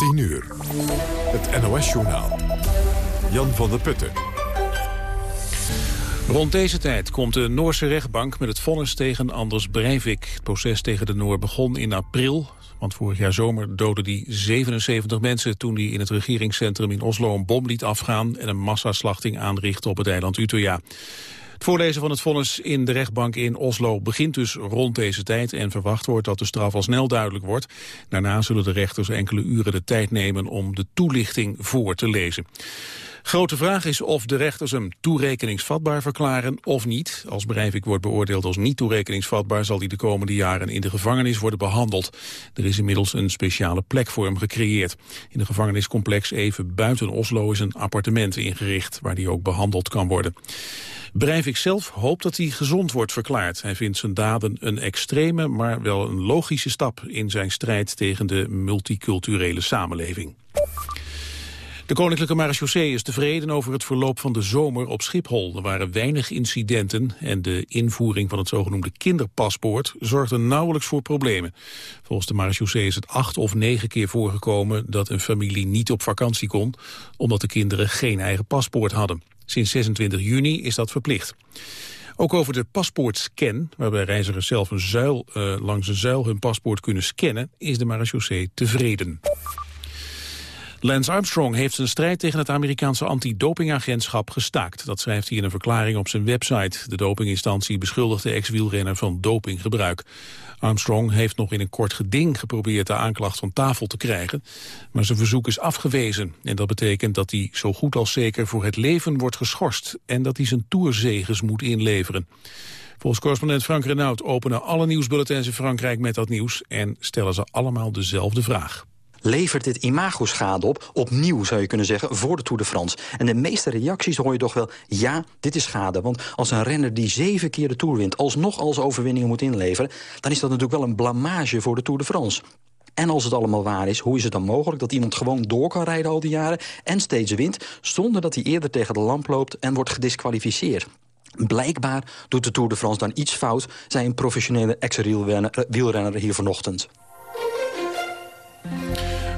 10 uur. Het NOS-journaal. Jan van der Putten. Rond deze tijd komt de Noorse rechtbank met het vonnis tegen Anders Breivik. Het proces tegen de Noor begon in april. Want vorig jaar zomer doodde hij 77 mensen toen hij in het regeringscentrum in Oslo een bom liet afgaan en een massaslachting aanrichtte op het eiland Utøya. Het voorlezen van het vonnis in de rechtbank in Oslo begint dus rond deze tijd en verwacht wordt dat de straf al snel duidelijk wordt. Daarna zullen de rechters enkele uren de tijd nemen om de toelichting voor te lezen. Grote vraag is of de rechters hem toerekeningsvatbaar verklaren of niet. Als Breivik wordt beoordeeld als niet toerekeningsvatbaar... zal hij de komende jaren in de gevangenis worden behandeld. Er is inmiddels een speciale plek voor hem gecreëerd. In de gevangeniscomplex even buiten Oslo is een appartement ingericht... waar hij ook behandeld kan worden. Breivik zelf hoopt dat hij gezond wordt verklaard. Hij vindt zijn daden een extreme, maar wel een logische stap... in zijn strijd tegen de multiculturele samenleving. De Koninklijke Marechaussee is tevreden over het verloop van de zomer op Schiphol. Er waren weinig incidenten en de invoering van het zogenoemde kinderpaspoort zorgde nauwelijks voor problemen. Volgens de Marechaussee is het acht of negen keer voorgekomen dat een familie niet op vakantie kon, omdat de kinderen geen eigen paspoort hadden. Sinds 26 juni is dat verplicht. Ook over de paspoortscan, waarbij reizigers zelf een zuil, uh, langs een zuil hun paspoort kunnen scannen, is de marechaussee tevreden. Lance Armstrong heeft zijn strijd tegen het Amerikaanse antidopingagentschap gestaakt. Dat schrijft hij in een verklaring op zijn website. De dopinginstantie beschuldigt de ex-wielrenner van dopinggebruik. Armstrong heeft nog in een kort geding geprobeerd de aanklacht van tafel te krijgen. Maar zijn verzoek is afgewezen. En dat betekent dat hij zo goed als zeker voor het leven wordt geschorst. En dat hij zijn tourzeges moet inleveren. Volgens correspondent Frank Renaud openen alle nieuwsbulletins in Frankrijk met dat nieuws... en stellen ze allemaal dezelfde vraag levert dit imagoschade op, opnieuw zou je kunnen zeggen, voor de Tour de France. En de meeste reacties hoor je toch wel, ja, dit is schade. Want als een renner die zeven keer de Tour wint, alsnog als overwinningen moet inleveren, dan is dat natuurlijk wel een blamage voor de Tour de France. En als het allemaal waar is, hoe is het dan mogelijk dat iemand gewoon door kan rijden al die jaren en steeds wint, zonder dat hij eerder tegen de lamp loopt en wordt gedisqualificeerd? Blijkbaar doet de Tour de France dan iets fout, zei een professionele ex-wielrenner hier vanochtend.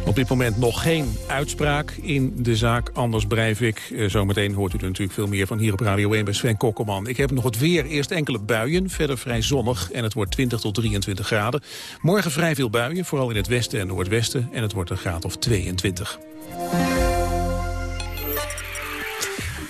Op dit moment nog geen uitspraak in de zaak Anders Breivik. Uh, zometeen hoort u er natuurlijk veel meer van hier op Radio 1 bij Sven Kokkelman. Ik heb nog het weer. Eerst enkele buien, verder vrij zonnig en het wordt 20 tot 23 graden. Morgen vrij veel buien, vooral in het westen en noordwesten. En het wordt een graad of 22.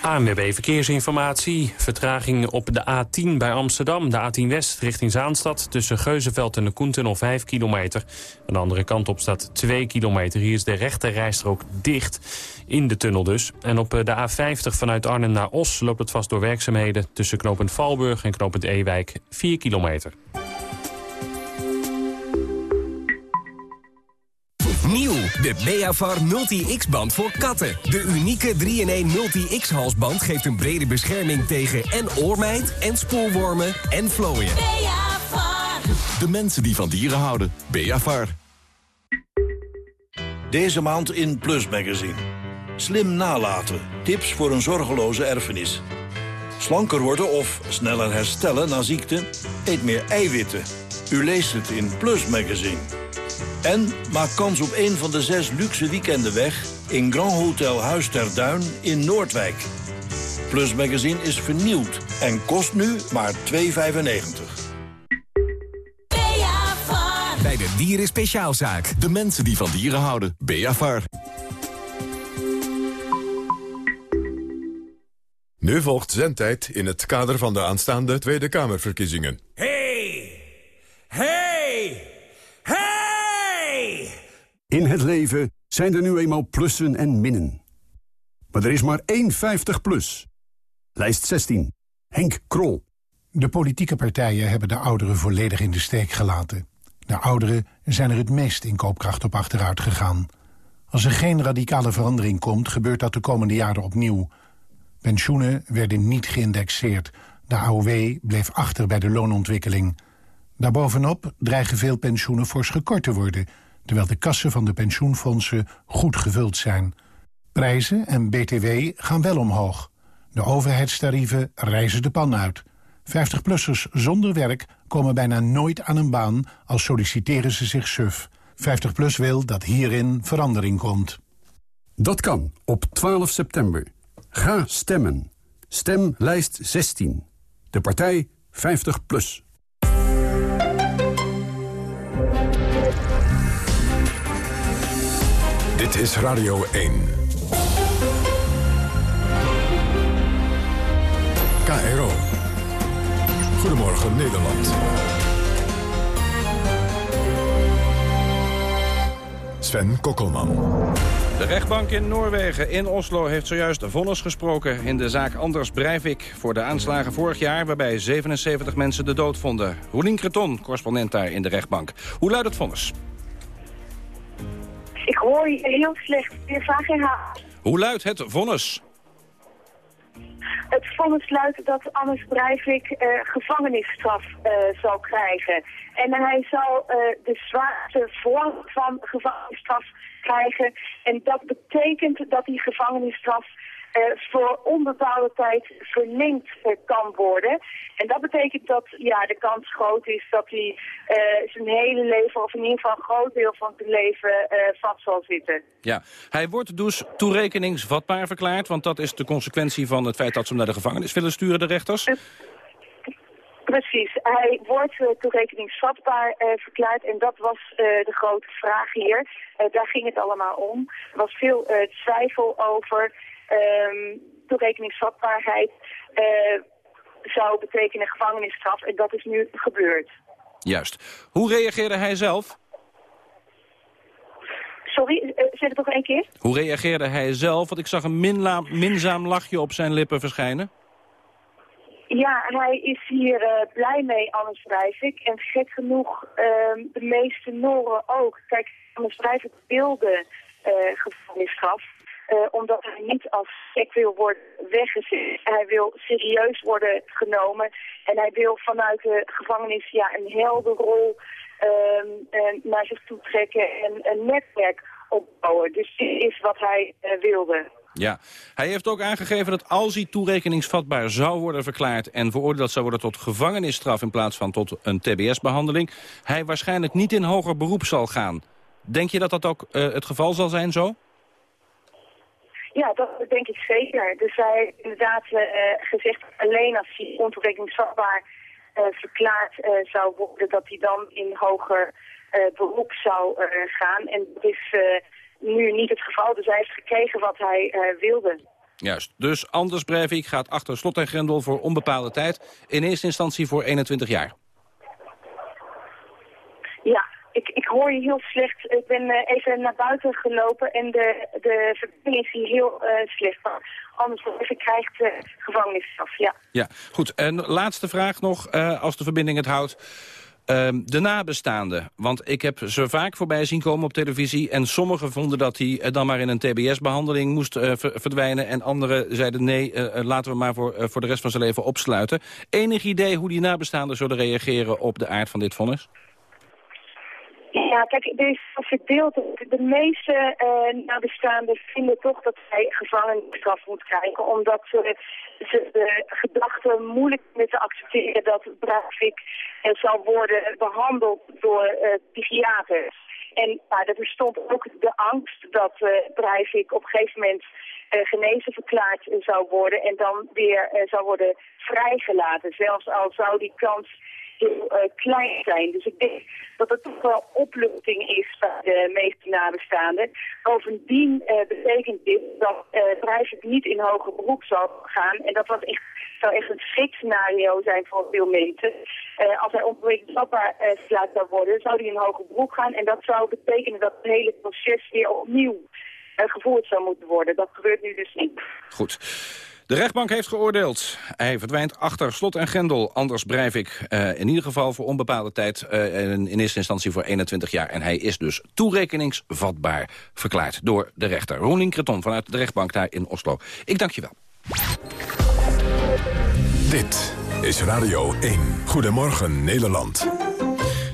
ANWB Verkeersinformatie. Vertraging op de A10 bij Amsterdam. De A10 West richting Zaanstad. Tussen Geuzenveld en de Koentunnel 5 kilometer. Aan de andere kant op staat 2 kilometer. Hier is de rechte rijstrook dicht. In de tunnel dus. En op de A50 vanuit Arnhem naar Os loopt het vast door werkzaamheden. Tussen knooppunt Valburg en knooppunt Ewijk 4 kilometer. Nieuw, de Beavar Multi-X-band voor katten. De unieke 3-in-1 Multi-X-halsband geeft een brede bescherming tegen en oormijt... en spoorwormen en vlooien. Beavar. De mensen die van dieren houden. Beavar. Deze maand in Plus Magazine. Slim nalaten. Tips voor een zorgeloze erfenis. Slanker worden of sneller herstellen na ziekte? Eet meer eiwitten. U leest het in Plus Magazine. En maak kans op een van de zes luxe weekenden weg... in Grand Hotel Huis ter Duin in Noordwijk. Plus Magazine is vernieuwd en kost nu maar 2,95. Bij de Dieren Speciaalzaak. De mensen die van dieren houden. Beavar. Nu volgt zendtijd in het kader van de aanstaande Tweede Kamerverkiezingen. Hey! Hey! Hey! In het leven zijn er nu eenmaal plussen en minnen. Maar er is maar één 50 plus. Lijst 16. Henk Krol. De politieke partijen hebben de ouderen volledig in de steek gelaten. De ouderen zijn er het meest in koopkracht op achteruit gegaan. Als er geen radicale verandering komt, gebeurt dat de komende jaren opnieuw. Pensioenen werden niet geïndexeerd. De AOW bleef achter bij de loonontwikkeling. Daarbovenop dreigen veel pensioenen fors gekort te worden... terwijl de kassen van de pensioenfondsen goed gevuld zijn. Prijzen en BTW gaan wel omhoog. De overheidstarieven reizen de pan uit. 50-plussers zonder werk komen bijna nooit aan een baan... als solliciteren ze zich suf. 50PLUS wil dat hierin verandering komt. Dat kan op 12 september. Ga stemmen. Stem lijst 16. De partij 50PLUS. Dit is Radio 1. KRO. Goedemorgen Nederland. Sven Kokkelman. De rechtbank in Noorwegen in Oslo heeft zojuist vonnis gesproken... in de zaak Anders Breivik voor de aanslagen vorig jaar... waarbij 77 mensen de dood vonden. Roelien Creton, correspondent daar in de rechtbank. Hoe luidt het vonnis? Ik hoor je heel slecht. Je vraag herhaalt. Hoe luidt het vonnis? Het vonnis luidt dat Anders Breivik eh, gevangenisstraf eh, zal krijgen. En hij zal eh, de zwaarste vorm van gevangenisstraf krijgen. En dat betekent dat die gevangenisstraf voor onbepaalde tijd verlengd eh, kan worden. En dat betekent dat ja, de kans groot is dat hij eh, zijn hele leven, of in ieder geval een groot deel van zijn leven, vast zal zitten. Ja, hij wordt dus toerekeningsvatbaar verklaard, want dat is de consequentie van het feit dat ze hem naar de gevangenis willen sturen, de rechters. Precies, hij wordt uh, toerekeningsvatbaar uh, verklaard en dat was uh, de grote vraag hier. daar ging het allemaal om. Er was veel twijfel over toerekeningsvatbaarheid zou betekenen gevangenisstraf en dat is nu gebeurd. Juist. Hoe reageerde hij zelf? Sorry, zeg het nog één keer? Hoe reageerde hij zelf? Want ik zag een minzaam lachje op zijn lippen verschijnen. Ja, hij is hier uh, blij mee, Anders Breivik. En gek genoeg, uh, de meeste Noren ook. Kijk, Anders Breivik wilde uh, gevangenisstraf. Uh, omdat hij niet als gek wil worden weggezet. Hij wil serieus worden genomen. En hij wil vanuit de gevangenis ja, een helder rol ehm, naar zich toe trekken en een netwerk opbouwen. Dus dit is wat hij wilde. Ja, hij heeft ook aangegeven dat als hij toerekeningsvatbaar zou worden verklaard... en veroordeeld zou worden tot gevangenisstraf in plaats van tot een tbs-behandeling... hij waarschijnlijk niet in hoger beroep zal gaan. Denk je dat dat ook het geval zal zijn zo? Ja, dat denk ik zeker. Dus hij heeft inderdaad uh, gezegd alleen als hij ontoerekeningsvatbaar uh, verklaard zou worden... dat hij dan in hoger beroep zou gaan. En dat is nu niet het geval. Dus hij heeft gekregen wat hij wilde. Juist. Dus Anders Breivik gaat achter slot en grendel voor onbepaalde tijd. In eerste instantie voor 21 jaar. Ja, ik, ik hoor je heel slecht. Ik ben uh, even naar buiten gelopen en de, de verbinding is hier heel uh, slecht. Anders Breivik krijgt uh, gevangenisstraf, ja. Ja, goed. En laatste vraag nog, als de verbinding het houdt. Uh, de nabestaanden, want ik heb ze vaak voorbij zien komen op televisie... en sommigen vonden dat hij dan maar in een tbs-behandeling moest verdwijnen... en anderen zeiden nee, laten we maar voor, voor de rest van zijn leven opsluiten. Enig idee hoe die nabestaanden zullen reageren op de aard van dit vonnis? Ja, kijk, er is verdeeld. De meeste uh, nabestaanden vinden toch dat hij gevangenisstraf moet krijgen. Omdat ze de gedachte moeilijk met te accepteren dat Breivik uh, zal worden behandeld door psychiaters. En er bestond ook de angst dat uh, op een gegeven moment genezen verklaard zou worden en dan weer zou worden vrijgelaten. Zelfs al zou die kans uh, klein zijn. Dus ik denk dat het toch wel opluchting is bij de meeste nabestaanden. Bovendien uh, betekent dit dat uh, het niet in hoger beroep zal gaan. En dat was echt, zou echt een scenario zijn voor veel mensen. Als hij onbewegend vatbaar uh, zou worden, zou hij in hoger beroep gaan. En dat zou betekenen dat het hele proces weer opnieuw gevoerd zou moeten worden. Dat gebeurt nu dus niet. Goed. De rechtbank heeft geoordeeld. Hij verdwijnt achter slot en grendel. Anders Breivik uh, in ieder geval voor onbepaalde tijd... Uh, in, in eerste instantie voor 21 jaar. En hij is dus toerekeningsvatbaar verklaard door de rechter. Roeling Creton vanuit de rechtbank daar in Oslo. Ik dank je wel. Dit is Radio 1. Goedemorgen Nederland.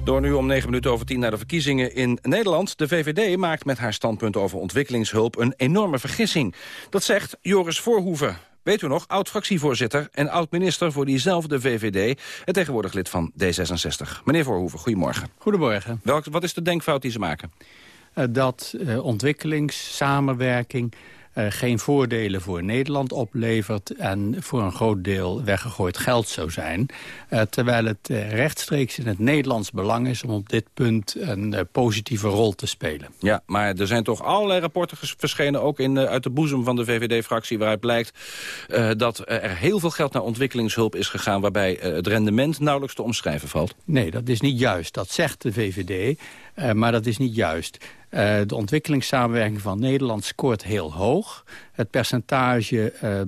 Door nu om negen minuten over tien naar de verkiezingen in Nederland. De VVD maakt met haar standpunt over ontwikkelingshulp een enorme vergissing. Dat zegt Joris Voorhoeven, Weet u nog, oud-fractievoorzitter en oud-minister voor diezelfde VVD... en tegenwoordig lid van D66. Meneer Voorhoeven, goedemorgen. Goedemorgen. Welk, wat is de denkfout die ze maken? Uh, dat uh, ontwikkelingssamenwerking uh, geen voordelen voor Nederland oplevert... en voor een groot deel weggegooid geld zou zijn. Uh, terwijl het uh, rechtstreeks in het Nederlands belang is... om op dit punt een positieve rol te spelen. Ja, maar er zijn toch allerlei rapporten verschenen... ook in, uit de boezem van de VVD-fractie... waaruit blijkt dat er heel veel geld naar ontwikkelingshulp is gegaan... waarbij het rendement nauwelijks te omschrijven valt. Nee, dat is niet juist. Dat zegt de VVD, maar dat is niet juist. Uh, de ontwikkelingssamenwerking van Nederland scoort heel hoog. Het percentage uh,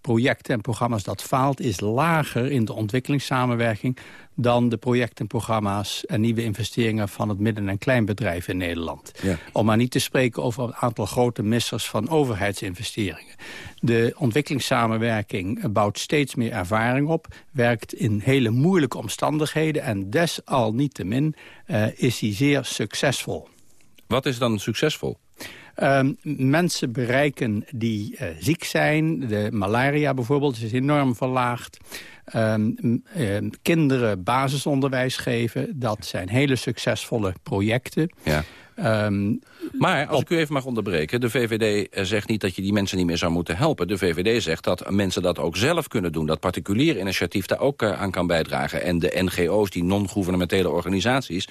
projecten en programma's dat faalt is lager in de ontwikkelingssamenwerking dan de projecten en programma's en nieuwe investeringen van het midden- en kleinbedrijf in Nederland. Ja. Om maar niet te spreken over een aantal grote missers van overheidsinvesteringen. De ontwikkelingssamenwerking bouwt steeds meer ervaring op, werkt in hele moeilijke omstandigheden en desalniettemin uh, is hij zeer succesvol. Wat is dan succesvol? Um, mensen bereiken die uh, ziek zijn. De malaria bijvoorbeeld is enorm verlaagd. Um, um, kinderen basisonderwijs geven. Dat zijn hele succesvolle projecten. Ja. Um, maar als ik u even mag onderbreken... de VVD zegt niet dat je die mensen niet meer zou moeten helpen. De VVD zegt dat mensen dat ook zelf kunnen doen. Dat particulier initiatief daar ook uh, aan kan bijdragen. En de NGO's, die non-governementele organisaties...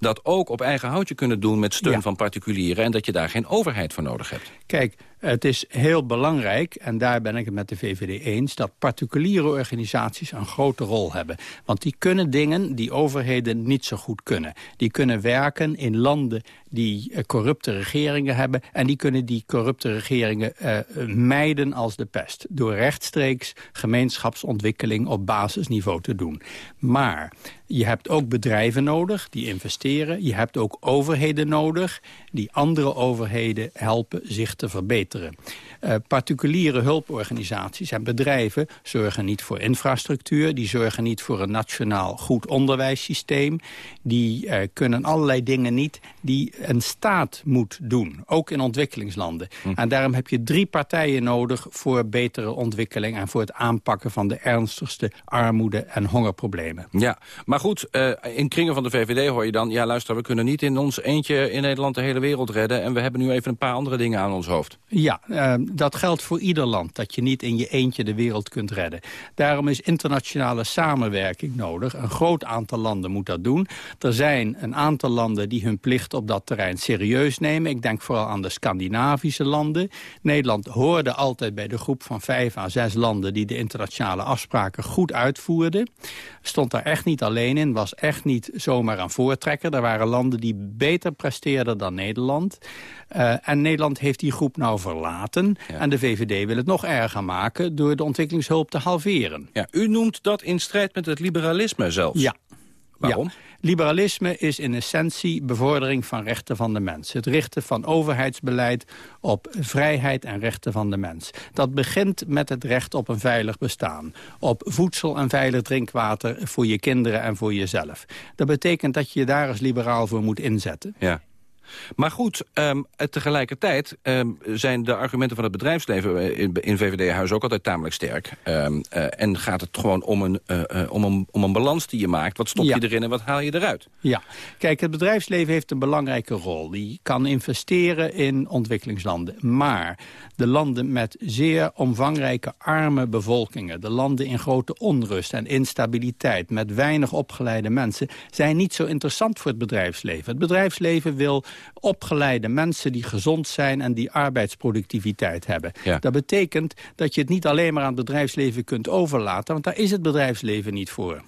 dat ook op eigen houtje kunnen doen met steun ja. van particulieren... en dat je daar geen overheid voor nodig hebt. Kijk, het is heel belangrijk, en daar ben ik het met de VVD eens... dat particuliere organisaties een grote rol hebben. Want die kunnen dingen die overheden niet zo goed kunnen. Die kunnen werken in landen die uh, corrupte regeringen hebben... en die kunnen die corrupte regeringen uh, mijden als de pest... door rechtstreeks gemeenschapsontwikkeling op basisniveau te doen. Maar je hebt ook bedrijven nodig die investeren. Je hebt ook overheden nodig die andere overheden helpen zich te verbeteren. Uh, particuliere hulporganisaties en bedrijven zorgen niet voor infrastructuur. Die zorgen niet voor een nationaal goed onderwijssysteem. Die uh, kunnen allerlei dingen niet die een staat moet doen. Ook in ontwikkelingslanden. Hm. En daarom heb je drie partijen nodig voor betere ontwikkeling... en voor het aanpakken van de ernstigste armoede- en hongerproblemen. Ja, maar goed, uh, in kringen van de VVD hoor je dan... ja, luister, we kunnen niet in ons eentje in Nederland de hele wereld redden... en we hebben nu even een paar andere dingen aan ons hoofd. Ja, uh, dat geldt voor ieder land, dat je niet in je eentje de wereld kunt redden. Daarom is internationale samenwerking nodig. Een groot aantal landen moet dat doen. Er zijn een aantal landen die hun plicht op dat terrein serieus nemen. Ik denk vooral aan de Scandinavische landen. Nederland hoorde altijd bij de groep van vijf à zes landen... die de internationale afspraken goed uitvoerden. Stond daar echt niet alleen in, was echt niet zomaar een voortrekker. Er waren landen die beter presteerden dan Nederland. Uh, en Nederland heeft die groep nou verlaten. Ja. En de VVD wil het nog erger maken door de ontwikkelingshulp te halveren. Ja, u noemt dat in strijd met het liberalisme zelfs. Ja. Waarom? Ja. Liberalisme is in essentie bevordering van rechten van de mens. Het richten van overheidsbeleid op vrijheid en rechten van de mens. Dat begint met het recht op een veilig bestaan. Op voedsel en veilig drinkwater voor je kinderen en voor jezelf. Dat betekent dat je je daar als liberaal voor moet inzetten. Ja. Maar goed, um, tegelijkertijd um, zijn de argumenten van het bedrijfsleven in, in VVD-huis ook altijd tamelijk sterk. Um, uh, en gaat het gewoon om een, uh, om, een, om een balans die je maakt. Wat stop je ja. erin en wat haal je eruit? Ja, kijk, het bedrijfsleven heeft een belangrijke rol. Die kan investeren in ontwikkelingslanden. Maar de landen met zeer omvangrijke arme bevolkingen... de landen in grote onrust en instabiliteit... met weinig opgeleide mensen... zijn niet zo interessant voor het bedrijfsleven. Het bedrijfsleven wil opgeleide mensen die gezond zijn... en die arbeidsproductiviteit hebben. Ja. Dat betekent dat je het niet alleen maar aan het bedrijfsleven kunt overlaten... want daar is het bedrijfsleven niet voor.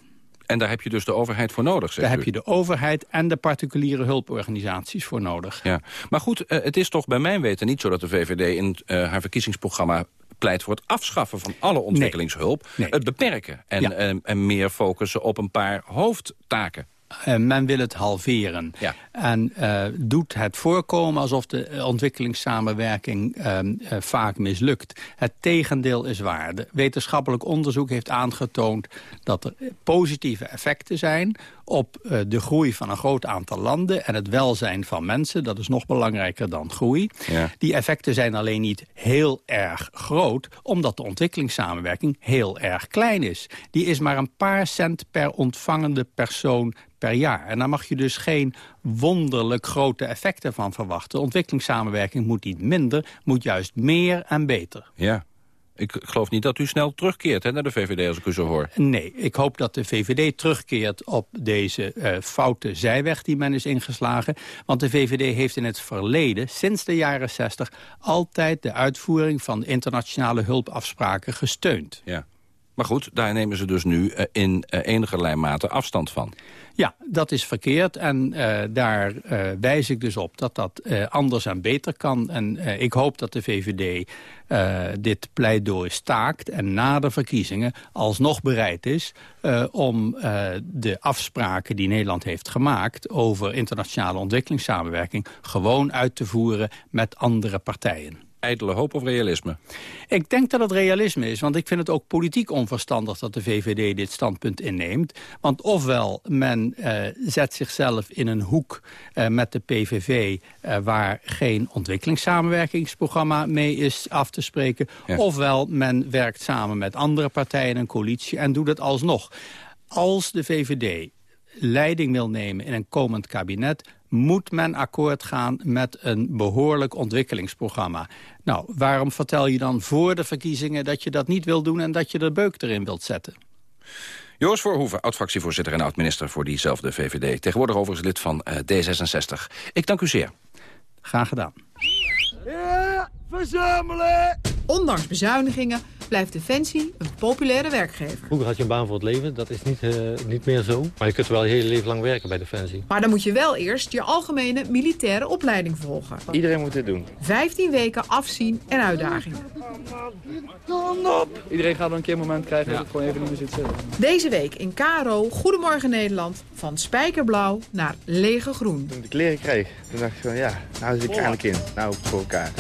En daar heb je dus de overheid voor nodig, Daar u. heb je de overheid en de particuliere hulporganisaties voor nodig. Ja. Maar goed, uh, het is toch bij mijn weten niet zo dat de VVD in uh, haar verkiezingsprogramma pleit voor het afschaffen van alle ontwikkelingshulp. Nee. Nee. Het beperken en, Ja. en, en meer focussen op een paar hoofdtaken. Uh, men wil het halveren. Ja. En uh, doet het voorkomen alsof de ontwikkelingssamenwerking uh, vaak mislukt. Het tegendeel is waar. De wetenschappelijk onderzoek heeft aangetoond dat er positieve effecten zijn op de groei van een groot aantal landen en het welzijn van mensen. Dat is nog belangrijker dan groei. Ja. Die effecten zijn alleen niet heel erg groot, omdat de ontwikkelingssamenwerking heel erg klein is. Die is maar een paar cent per ontvangende persoon per jaar. En daar mag je dus geen wonderlijk grote effecten van verwachten. Ontwikkelingssamenwerking moet niet minder, moet juist meer en beter. Ja. Ik geloof niet dat u snel terugkeert hè, naar de VVD, als ik u zo hoor. Nee, ik hoop dat de VVD terugkeert op deze uh, foute zijweg die men is ingeslagen. Want de VVD heeft in het verleden, sinds de jaren 60... altijd de uitvoering van internationale hulpafspraken gesteund. Ja. Maar goed, daar nemen ze dus nu uh, in uh, enige mate afstand van. Ja, dat is verkeerd en uh, daar uh, wijs ik dus op dat dat anders en beter kan. En ik hoop dat de VVD dit pleidooi staakt en na de verkiezingen alsnog bereid is... om de afspraken die Nederland heeft gemaakt over internationale ontwikkelingssamenwerking... gewoon uit te voeren met andere partijen ijdele hoop of realisme? Ik denk dat het realisme is, want ik vind het ook politiek onverstandig... dat de VVD dit standpunt inneemt. Want ofwel men uh, zet zichzelf in een hoek uh, met de PVV... Uh, waar geen ontwikkelingssamenwerkingsprogramma mee is af te spreken... Ja. ofwel men werkt samen met andere partijen in een coalitie en doet het alsnog. Als de VVD leiding wil nemen in een komend kabinet moet men akkoord gaan met een behoorlijk ontwikkelingsprogramma. Nou, waarom vertel je dan voor de verkiezingen dat je dat niet wil doen... en dat je de beuk erin wilt zetten? Joris Voorhoeven, oud-fractievoorzitter en oud-minister voor diezelfde VVD. Tegenwoordig overigens lid van uh, D66. Ik dank u zeer. Graag gedaan. Ja, verzamelen! Ondanks bezuinigingen blijft Defensie een populaire werkgever. Vroeger had je een baan voor het leven, dat is niet, uh, niet meer zo. Maar je kunt wel je hele leven lang werken bij Defensie. Maar dan moet je wel eerst je algemene militaire opleiding volgen. Iedereen moet dit doen. 15 weken afzien en uitdagingen. Iedereen gaat dan een keer een moment krijgen ja. dat ik gewoon even niet meer zit zitten. Deze week in KRO Goedemorgen Nederland van spijkerblauw naar lege groen. Toen ik de kleren kreeg, toen dacht ik van ja, nou zit ik eindelijk in. Nou, voor elkaar.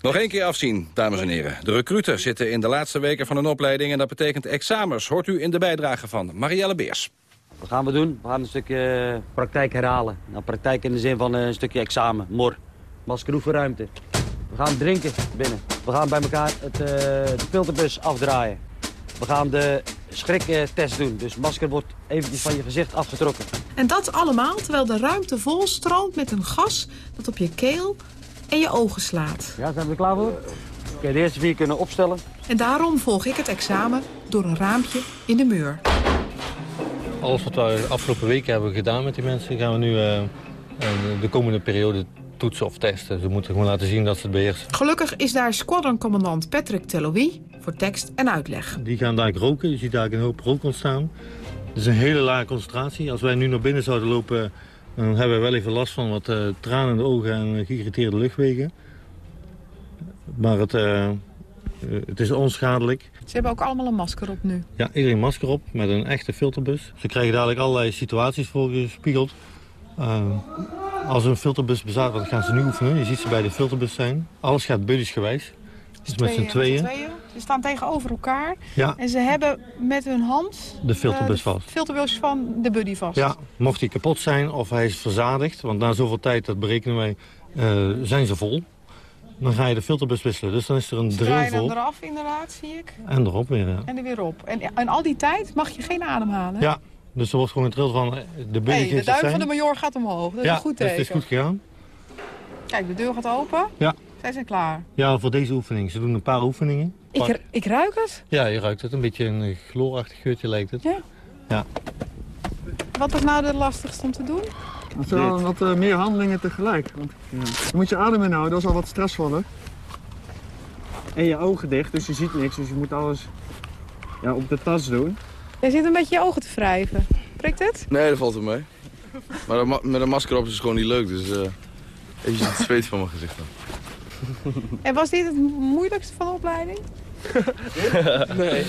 Nog één keer afzien, dames en heren. De recruten zitten in de laatste weken van hun opleiding... en dat betekent examens. Hoort u in de bijdrage van Marielle Beers. Wat gaan we doen? We gaan een stukje praktijk herhalen. Nou, praktijk in de zin van een stukje examen, mor. Maskeroefenruimte. We gaan drinken binnen. We gaan bij elkaar het, uh, de filterbus afdraaien. We gaan de schriktest doen. Dus masker wordt eventjes van je gezicht afgetrokken. En dat allemaal terwijl de ruimte vol stroomt met een gas... dat op je keel en je ogen slaat. Ja, zijn we er klaar voor? Oké, okay, de eerste vier kunnen opstellen. En daarom volg ik het examen door een raampje in de muur. Alles wat we de afgelopen weken hebben gedaan met die mensen... gaan we nu uh, de komende periode toetsen of testen. Ze moeten gewoon laten zien dat ze het beheersen. Gelukkig is daar squadroncommandant Patrick Telloui voor tekst en uitleg. Die gaan daar roken. Je ziet daar een hoop rook ontstaan. Het is een hele lage concentratie. Als wij nu naar binnen zouden lopen... dan hebben we wel even last van wat uh, tranen in de ogen en geïrriteerde luchtwegen. Maar het, uh, het is onschadelijk. Ze hebben ook allemaal een masker op nu? Ja, iedereen een masker op met een echte filterbus. Ze krijgen dadelijk allerlei situaties voorgespiegeld. Uh, als een filterbus bestaat, dan gaan ze nu oefenen. Je ziet ze bij de filterbus zijn. Alles gaat buddiesgewijs. Dus met z'n tweeën. Ze staan tegenover elkaar. Ja. En ze hebben met hun hand... De filterbus uh, vast. De filterbus van de buddy vast. Ja, mocht hij kapot zijn of hij is verzadigd... want na zoveel tijd, dat berekenen wij, uh, zijn ze vol... dan ga je de filterbus wisselen. Dus dan is er een drill vol. Eraf inderdaad, zie ik. En erop weer, ja. En er weer op. En, en al die tijd mag je geen adem halen? Ja, dus er wordt gewoon getrild van eh, de buddy hey, de duim van de major gaat omhoog. Dat ja, is een goed teken. dus het is goed gegaan. Kijk, de deur gaat open. Ja. Zij zijn klaar. Ja, voor deze oefening. Ze doen een paar oefeningen. Ik, ik ruik het. Ja, je ruikt het. Een beetje een chloorachtig geurtje lijkt het. Ja. Ja. Wat is nou de lastigste om te doen? Het zijn wat uh, meer handelingen tegelijk. Want ja. je moet je adem inhouden, dat is al wat stressvoller. En je ogen dicht, dus je ziet niks. Dus je moet alles ja, op de tas doen. Jij zit een beetje je ogen te wrijven. Prikt het? Nee, dat valt er mee. Maar met een masker op is het gewoon niet leuk. Dus uh, even het zweet van mijn gezicht dan. En was dit het moeilijkste van de opleiding? nee.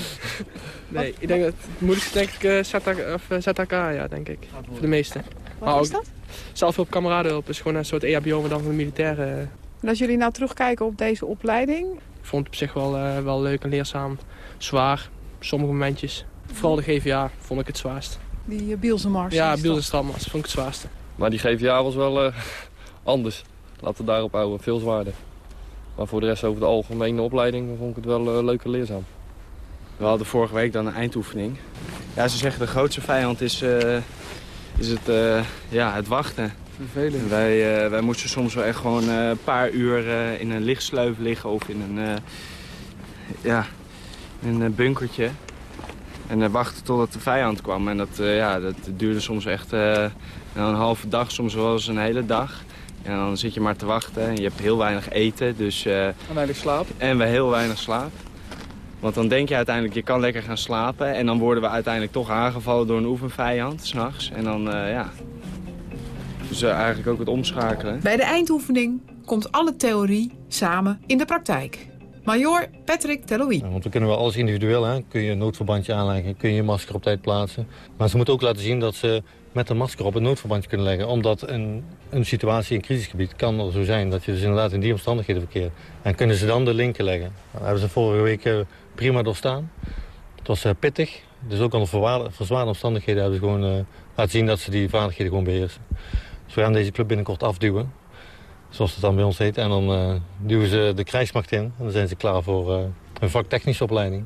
Nee, ik denk dat het moeilijkste denk ik uh, ZK, of, uh, ZK, ja, denk ik. Voor de meeste. Wat is dat? Zelfhulp, kameradenhulp is gewoon een soort EHBO, maar dan voor de militairen. En als jullie nou terugkijken op deze opleiding? Ik vond het op zich wel, uh, wel leuk en leerzaam. Zwaar, sommige momentjes. Vooral de GVA vond ik het zwaarst. Die uh, Bielse Mars? Ja, Bielse Strandmars vond ik het zwaarste. Maar die GVA was wel uh, anders. Laten we daarop houden, veel zwaarder. Maar voor de rest over de algemene opleiding vond ik het wel uh, leuk en leerzaam. We hadden vorige week dan een eindoefening. Ja, ze zeggen de grootste vijand is, uh, is het, uh, ja, het wachten. Vervelend. Wij, uh, wij moesten soms wel echt gewoon een paar uur in een lichtsleuf liggen of in een, ja, in een bunkertje. En wachten totdat de vijand kwam. En dat, ja, dat duurde soms echt een halve dag, soms wel eens een hele dag. En dan zit je maar te wachten en je hebt heel weinig eten. Dus, en weinig slaap. En we heel weinig slaap. Want dan denk je uiteindelijk, je kan lekker gaan slapen. En dan worden we uiteindelijk toch aangevallen door een oefenvijand, s'nachts. En dan, uh, ja... Dus uh, eigenlijk ook het omschakelen. Bij de eindoefening komt alle theorie samen in de praktijk. Major Patrick Teloui. Ja, want we kunnen wel alles individueel, hè. kun je een noodverbandje aanleggen, kun je je masker op tijd plaatsen. Maar ze moeten ook laten zien dat ze met een masker op een noodverbandje kunnen leggen. Omdat een, een situatie in crisisgebied kan er zo zijn dat je dus inderdaad in die omstandigheden verkeert. En kunnen ze dan de linken leggen. Nou, dat hebben ze vorige week uh, prima doorstaan. Het was uh, pittig. Dus ook onder verzwaarde omstandigheden hebben ze gewoon uh, laten zien dat ze die vaardigheden gewoon beheersen. Dus we gaan deze club binnenkort afduwen. Zoals het dan bij ons heet. En dan uh, duwen ze de krijgsmacht in. En dan zijn ze klaar voor een vaktechnische opleiding.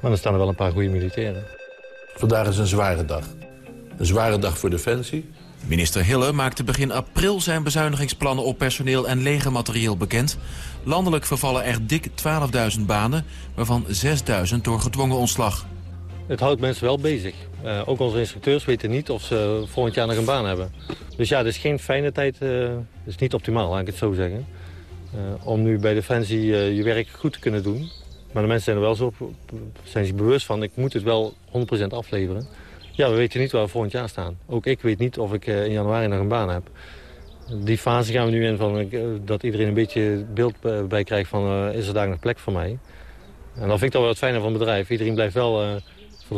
Maar dan staan er wel een paar goede militairen. Vandaag is een zware dag. Een zware dag voor Defensie. Minister Hille maakte begin april zijn bezuinigingsplannen op personeel en legermaterieel bekend. Landelijk vervallen er dik 12.000 banen, waarvan 6.000 door gedwongen ontslag. Het houdt mensen wel bezig. Uh, ook onze instructeurs weten niet of ze volgend jaar nog een baan hebben. Dus ja, het is geen fijne tijd. Uh, het is niet optimaal, laat ik het zo zeggen. Uh, om nu bij Defensie je werk goed te kunnen doen. Maar de mensen zijn er wel zo zijn zich bewust van, ik moet het wel 100% afleveren. Ja, we weten niet waar we volgend jaar staan. Ook ik weet niet of ik in januari nog een baan heb. Die fase gaan we nu in van dat iedereen een beetje beeld bij krijgt van is er daar nog plek voor mij. En dan vind ik dat wel het fijne van het bedrijf. Iedereen blijft wel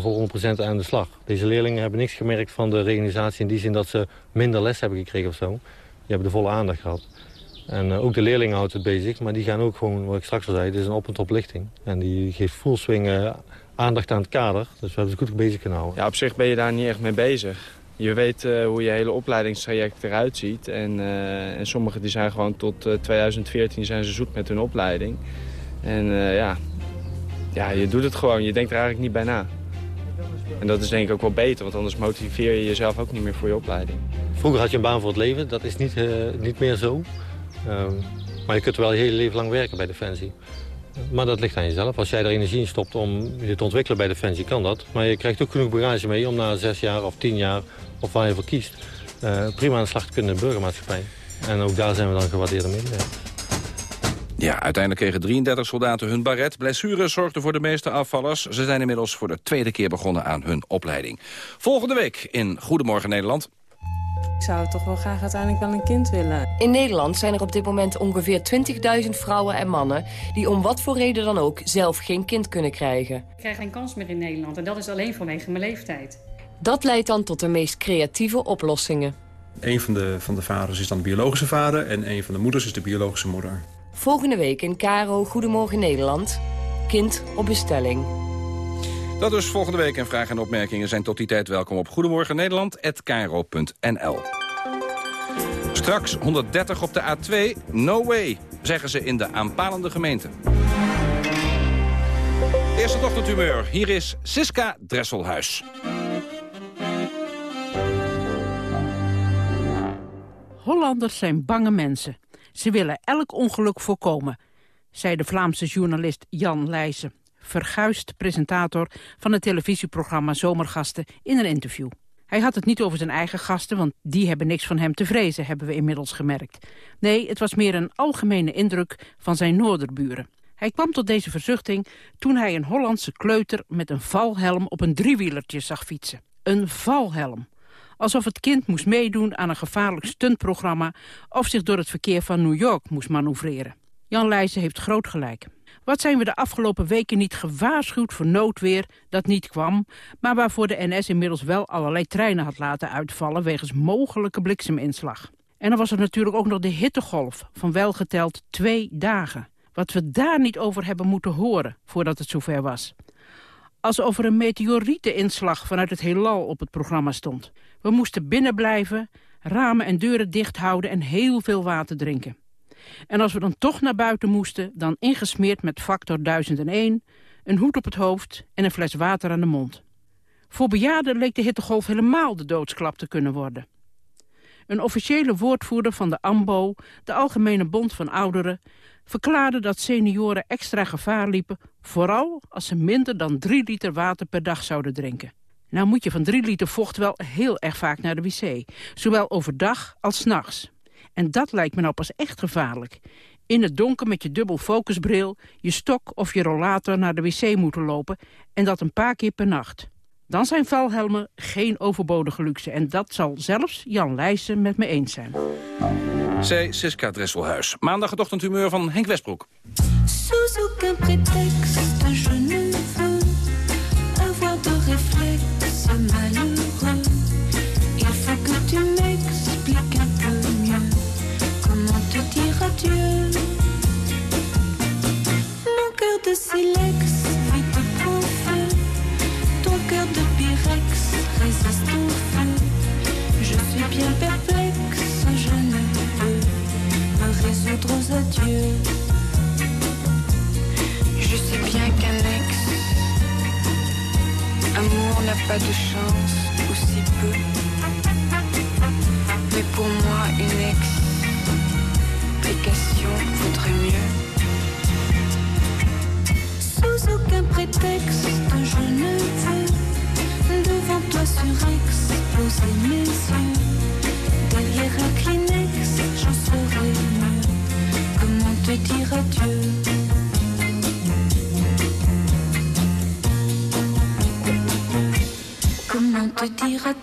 voor de 100% aan de slag. Deze leerlingen hebben niks gemerkt van de reorganisatie in die zin dat ze minder les hebben gekregen of zo. Die hebben de volle aandacht gehad. En ook de leerlingen houdt het bezig, maar die gaan ook gewoon, wat ik straks al zei, het is een op- en top lichting. En die geeft full swing aandacht aan het kader. Dus we hebben ze goed bezig kunnen houden. Ja, op zich ben je daar niet echt mee bezig. Je weet uh, hoe je hele opleidingstraject eruit ziet. En, en sommigen die zijn gewoon tot uh, 2014 zijn ze zoet met hun opleiding. En ja, ja, je doet het gewoon. Je denkt er eigenlijk niet bij na. En dat is denk ik ook wel beter, want anders motiveer je jezelf ook niet meer voor je opleiding. Vroeger had je een baan voor het leven, dat is niet, niet meer zo. Ehm, maar je kunt wel je hele leven lang werken bij Defensie. Maar dat ligt aan jezelf. Als jij er energie in stopt om je te ontwikkelen bij Defensie, kan dat. Maar je krijgt ook genoeg bagage mee om na zes jaar of tien jaar, of waar je voor kiest, uh, prima aan de slag te kunnen in de burgermaatschappij. En ook daar zijn we dan gewaardeerde medewerkers. Ja, uiteindelijk kregen 33 soldaten hun baret. Blessures zorgden voor de meeste afvallers. Ze zijn inmiddels voor de tweede keer begonnen aan hun opleiding. Volgende week in Goedemorgen Nederland. Ik zou toch wel graag uiteindelijk wel een kind willen. In Nederland zijn er op dit moment ongeveer 20.000 vrouwen en mannen... die om wat voor reden dan ook zelf geen kind kunnen krijgen. Ik krijg geen kans meer in Nederland en dat is alleen vanwege mijn leeftijd. Dat leidt dan tot de meest creatieve oplossingen. Een van de, van de vaders is dan de biologische vader... en een van de moeders is de biologische moeder. Volgende week in Caro Goedemorgen Nederland. Kind op bestelling. Dat dus volgende week en vragen en opmerkingen zijn tot die tijd welkom op Goedemorgen Nederland@kro.nl. Straks 130 op de A2, no way, zeggen ze in de aanpalende gemeente. Eerste ochtendhumeur, hier is Siska Dresselhuis. Hollanders zijn bange mensen. Ze willen elk ongeluk voorkomen, zei de Vlaamse journalist Jan Leijsen verguist presentator van het televisieprogramma Zomergasten in een interview. Hij had het niet over zijn eigen gasten, want die hebben niks van hem te vrezen, hebben we inmiddels gemerkt. Nee, het was meer een algemene indruk van zijn noorderburen. Hij kwam tot deze verzuchting toen hij een Hollandse kleuter met een valhelm op een driewielertje zag fietsen. Een valhelm. Alsof het kind moest meedoen aan een gevaarlijk stuntprogramma of zich door het verkeer van New York moest manoeuvreren. Jan Leijzen heeft groot gelijk. Wat zijn we de afgelopen weken niet gewaarschuwd voor noodweer dat niet kwam... maar waarvoor de NS inmiddels wel allerlei treinen had laten uitvallen... wegens mogelijke blikseminslag. En dan was er natuurlijk ook nog de hittegolf van welgeteld twee dagen. Wat we daar niet over hebben moeten horen voordat het zover was. Als over een meteorieteninslag vanuit het heelal op het programma stond. We moesten binnen blijven, ramen en deuren dicht houden en heel veel water drinken. En als we dan toch naar buiten moesten, dan ingesmeerd met factor 1001... een hoed op het hoofd en een fles water aan de mond. Voor bejaarden leek de hittegolf helemaal de doodsklap te kunnen worden. Een officiële woordvoerder van de AMBO, de Algemene Bond van Ouderen... verklaarde dat senioren extra gevaar liepen... vooral als ze minder dan 3 liter water per dag zouden drinken. Nou moet je van 3 liter vocht wel heel erg vaak naar de wc. Zowel overdag als nachts. En dat lijkt me nou pas echt gevaarlijk. In het donker met je dubbel focusbril, je stok of je rollator naar de wc moeten lopen... en dat een paar keer per nacht. Dan zijn valhelmen geen overbodige luxe. En dat zal zelfs Jan Leijsen met me eens zijn. Zij Siska Dresselhuis. Maandag het ochtendhumeur van Henk Westbroek. Sous aucun prétexte, je ne veux avoir de réflexe malheureux. Il faut que tu m'expliques un peu mieux comment te dire adieu. Mon cœur de silex cœur de pyrex résiste au feu. Je suis bien perplexe, je ne peux me résoudre aux adieux. Je sais bien qu'un ex, amour n'a pas de chance, ou si peu. Mais pour moi, une explication vaudrait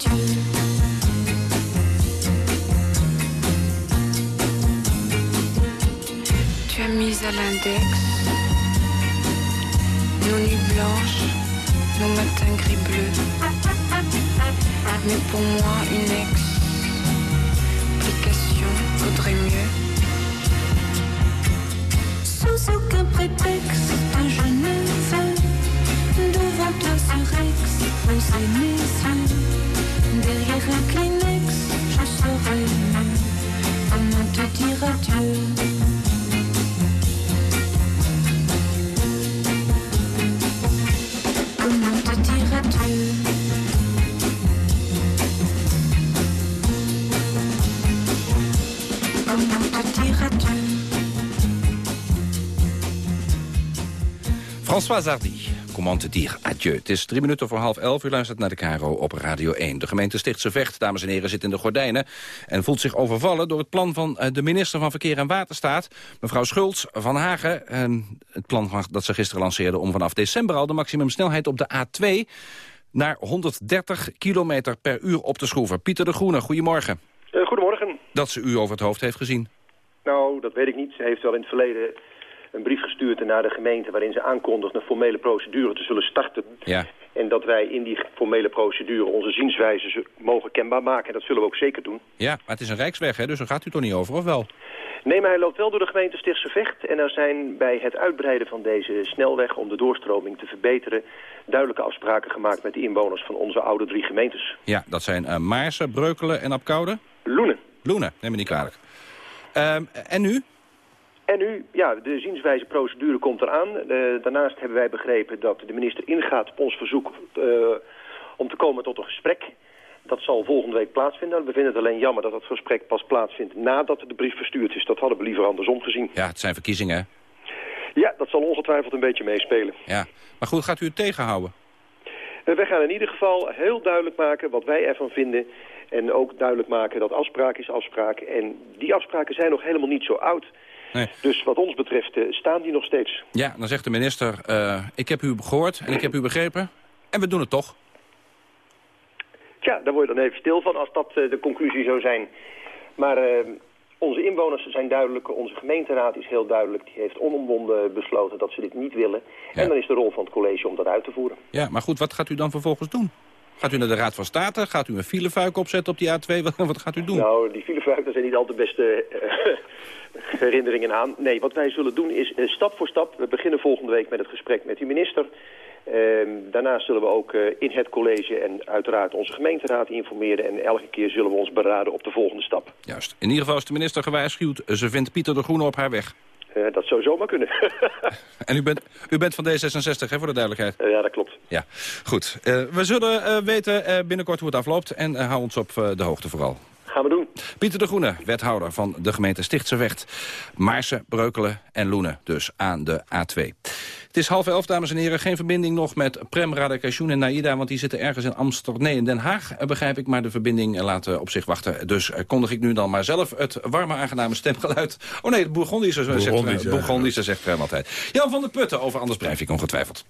Tu as mis à l'index nos nuits blanches, nos matins gris bleus. Mais pour moi, une explication vaudrait mieux. Sous aucun prétexte, je ne veux devant toi sur X poser mes yeux. Un Kleenex, je saurais mieux comment te dire adieu. Comment te dire adieu Comment te dire adieu François Zardy. Dire adieu. Het is drie minuten voor half elf. U luistert naar de Caro op Radio 1. De gemeente Stichtse Vecht, dames en heren, zit in de gordijnen... en voelt zich overvallen door het plan van eh, de minister van Verkeer en Waterstaat... mevrouw Schultz van Hagen. En het plan dat ze gisteren lanceerde om vanaf december al... de maximumsnelheid op de A2 naar 130 kilometer per uur op te schroeven. Pieter de Groene, goedemorgen. Eh, goedemorgen. Dat ze u over het hoofd heeft gezien. Nou, dat weet ik niet. Ze heeft wel in het verleden een brief gestuurd naar de gemeente... waarin ze aankondigt een formele procedure te zullen starten. Ja. En dat wij in die formele procedure onze zienswijze mogen kenbaar maken. En dat zullen we ook zeker doen. Ja, maar het is een rijksweg, hè, dus daar gaat u toch niet over, of wel? Nee, maar hij loopt wel door de gemeente Stichtse Vecht. En er zijn bij het uitbreiden van deze snelweg om de doorstroming te verbeteren... duidelijke afspraken gemaakt met de inwoners van onze oude drie gemeentes. Ja, dat zijn eh, Maarsen, Breukelen en Apkoude? Loenen. Loenen, neem me niet kwalijk. Ehm, en nu? En nu, ja, de zienswijze procedure komt eraan. Eh, daarnaast hebben wij begrepen dat de minister ingaat op ons verzoek eh, om te komen tot een gesprek. Dat zal volgende week plaatsvinden. We vinden het alleen jammer dat dat gesprek pas plaatsvindt nadat de brief verstuurd is. Dat hadden we liever andersom gezien. Ja, het zijn verkiezingen? Ja, dat zal ongetwijfeld een beetje meespelen. Ja. Maar goed, gaat u het tegenhouden? Eh, wij gaan in ieder geval heel duidelijk maken wat wij ervan vinden. En ook duidelijk maken dat afspraak is afspraak. En die afspraken zijn nog helemaal niet zo oud. Nee. Dus wat ons betreft eh, staan die nog steeds. Ja, dan zegt de minister, eh, ik heb u gehoord en ik heb u begrepen. En we doen het toch. Tja, daar word je dan even stil van als dat eh, de conclusie zou zijn. Maar Onze inwoners zijn duidelijk, onze gemeenteraad is heel duidelijk. Die heeft onomwonden besloten dat ze dit niet willen. En dan is de rol van het college om dat uit te voeren. Ja, maar goed, wat gaat u dan vervolgens doen? Gaat u naar de Raad van State? Gaat u een filefuik opzetten op die A2? Wat, wat gaat u doen? Nou, die filefuik, daar zijn niet al de beste eh, herinneringen aan. Nee, wat wij zullen doen is eh, stap voor stap. We beginnen volgende week met het gesprek met uw minister. Ehm, daarnaast zullen we ook eh, in het college en uiteraard onze gemeenteraad informeren. En elke keer zullen we ons beraden op de volgende stap. Juist. In ieder geval is de minister gewaarschuwd. Ze vindt Pieter de Groene op haar weg. Eh, dat zou zomaar kunnen. En u bent, u bent van D66, hè, voor de duidelijkheid? Eh, ja, dat klopt. Ja, goed. Eh, we zullen weten binnenkort hoe het afloopt. En hou ons op de hoogte vooral. Gaan we doen. Pieter de Groene, wethouder van de gemeente Stichtse Vecht. Maarsen, Breukelen en Loenen, dus aan de A2. Het is half elf, dames en heren. Geen verbinding nog met Prem Radakation en Naida... want die zitten ergens in Amsterdam, nee, in Den Haag, eh, begrijp ik. Maar de verbinding eh, laat op zich wachten. Dus eh, kondig ik nu dan maar zelf het warme, aangename stemgeluid... Oh nee, het Bourgondische, zegt, Bourgondische, eh, Bourgondische zegt Prem altijd. Jan van der Putten over Anders Breivik, ongetwijfeld.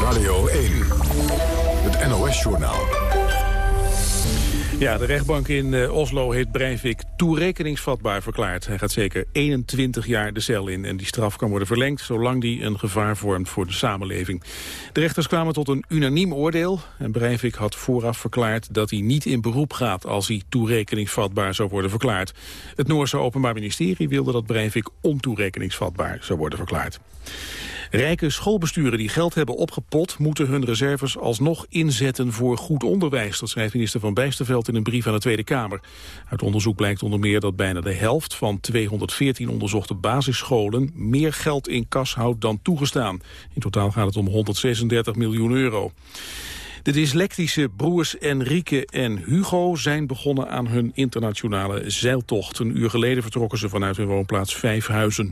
Radio 1, het NOS-journaal. Ja, de rechtbank in eh, Oslo heeft Breivik toerekeningsvatbaar verklaard. Hij gaat zeker 21 jaar de cel in en die straf kan worden verlengd... zolang die een gevaar vormt voor de samenleving. De rechters kwamen tot een unaniem oordeel... en Breivik had vooraf verklaard dat hij niet in beroep gaat... als hij toerekeningsvatbaar zou worden verklaard. Het Noorse Openbaar Ministerie wilde dat Breivik ontoerekeningsvatbaar zou worden verklaard. Rijke schoolbesturen die geld hebben opgepot... moeten hun reserves alsnog inzetten voor goed onderwijs. Dat schrijft minister Van Bijsterveld in een brief aan de Tweede Kamer. Uit onderzoek blijkt onder meer dat bijna de helft... van 214 onderzochte basisscholen meer geld in kas houdt dan toegestaan. In totaal gaat het om 136 miljoen euro. De dyslectische broers Enrique en Hugo zijn begonnen aan hun internationale zeiltocht. Een uur geleden vertrokken ze vanuit hun woonplaats Vijfhuizen.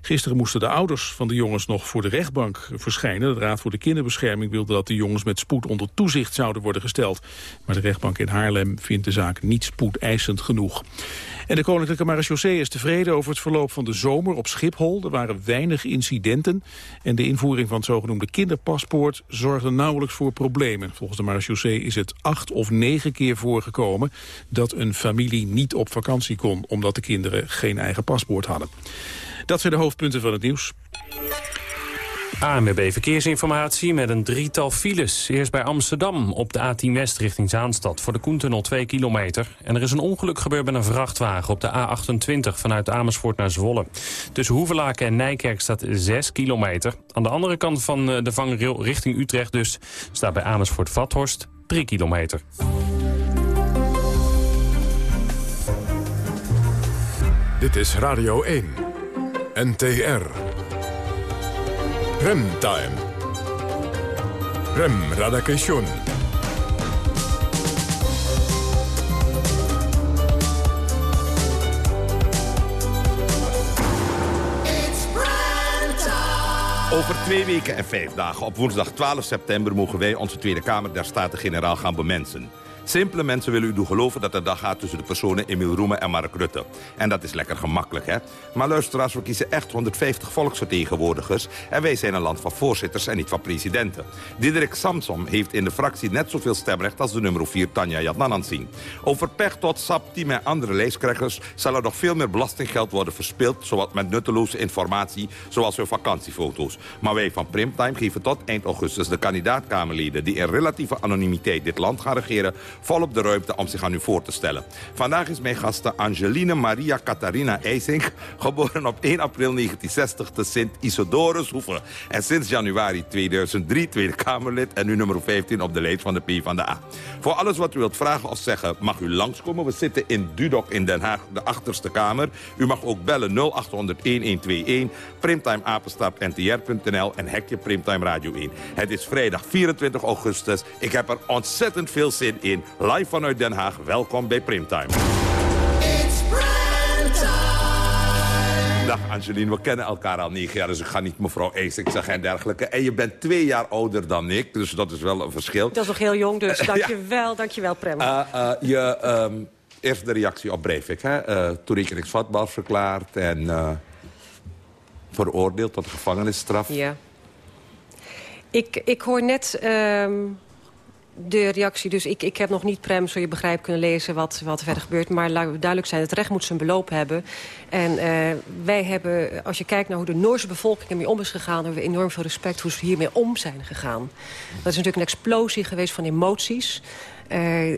Gisteren moesten de ouders van de jongens nog voor de rechtbank verschijnen. De Raad voor de Kinderbescherming wilde dat de jongens met spoed onder toezicht zouden worden gesteld. Maar de rechtbank in Haarlem vindt de zaak niet spoedeisend genoeg. En de Koninklijke Marechaussee is tevreden over het verloop van de zomer op Schiphol. Er waren weinig incidenten en de invoering van het zogenoemde kinderpaspoort zorgde nauwelijks voor problemen. Volgens de Marechaussee is het acht of negen keer voorgekomen dat een familie niet op vakantie kon omdat de kinderen geen eigen paspoort hadden. Dat zijn de hoofdpunten van het nieuws. ANWB Verkeersinformatie met een drietal files. Eerst bij Amsterdam op de A10 West richting Zaanstad... voor de Koentunnel 2 kilometer. En er is een ongeluk gebeurd met een vrachtwagen op de A28... vanuit Amersfoort naar Zwolle. Tussen Hoevelaken en Nijkerk staat 6 kilometer. Aan de andere kant van eh, de vangrail richting Utrecht dus... staat bij Amersfoort-Vathorst 3 kilometer. Dit is Radio 1, NTR. Remtime. Rem Radakation. Over twee weken en vijf dagen, op woensdag 12 september... mogen wij onze Tweede Kamer der Staten-Generaal gaan bemensen. Simpele mensen willen u doen geloven dat de dag gaat tussen de personen Emiel Roemen en Mark Rutte. En dat is lekker gemakkelijk, hè? Maar luisteraars, we kiezen echt 150 volksvertegenwoordigers... en wij zijn een land van voorzitters en niet van presidenten. Diederik Samsom heeft in de fractie net zoveel stemrecht... als de nummer 4 Tanja Jadnanan zien. Over pech tot SAP, en andere lijstkrijgers... zal er nog veel meer belastinggeld worden verspild... zowat met nutteloze informatie, zoals hun vakantiefoto's. Maar wij van Primtime geven tot eind augustus de kandidaatkamerleden... die in relatieve anonimiteit dit land gaan regeren volop de ruimte om zich aan u voor te stellen. Vandaag is mijn gasten Angeline Maria Catharina IJsink... geboren op 1 april 1960 te Sint-Isidorushoeve. En sinds januari 2003 Tweede Kamerlid... en nu nummer 15 op de lijst van de PvdA. Voor alles wat u wilt vragen of zeggen mag u langskomen. We zitten in Dudok in Den Haag, de achterste kamer. U mag ook bellen 0800-1121, primtimeapenstaartntr.nl... en hekje Primtime Radio 1. Het is vrijdag 24 augustus. Ik heb er ontzettend veel zin in. Live vanuit Den Haag, welkom bij Primtime. Dag Angeline, we kennen elkaar al negen jaar, dus ik ga niet mevrouw IJsink zeggen en dergelijke. En je bent twee jaar ouder dan ik, dus dat is wel een verschil. Dat is nog heel jong, dus dankjewel, dankjewel Prem. Uh, uh, je, um, eerst de reactie op Breivik, hè? Uh, toerekeningsvatbaar verklaard en uh, veroordeeld tot gevangenisstraf. Ja. Ik, ik hoor net... Um de reactie, dus ik, ik heb nog niet Prem, zo je begrijpt, kunnen lezen wat, wat er verder gebeurt. Maar laten we duidelijk zijn, het recht moet zijn beloop hebben. En uh, wij hebben, als je kijkt naar hoe de Noorse bevolking ermee om is gegaan... hebben we enorm veel respect hoe ze hiermee om zijn gegaan. Dat is natuurlijk een explosie geweest van emoties. Uh,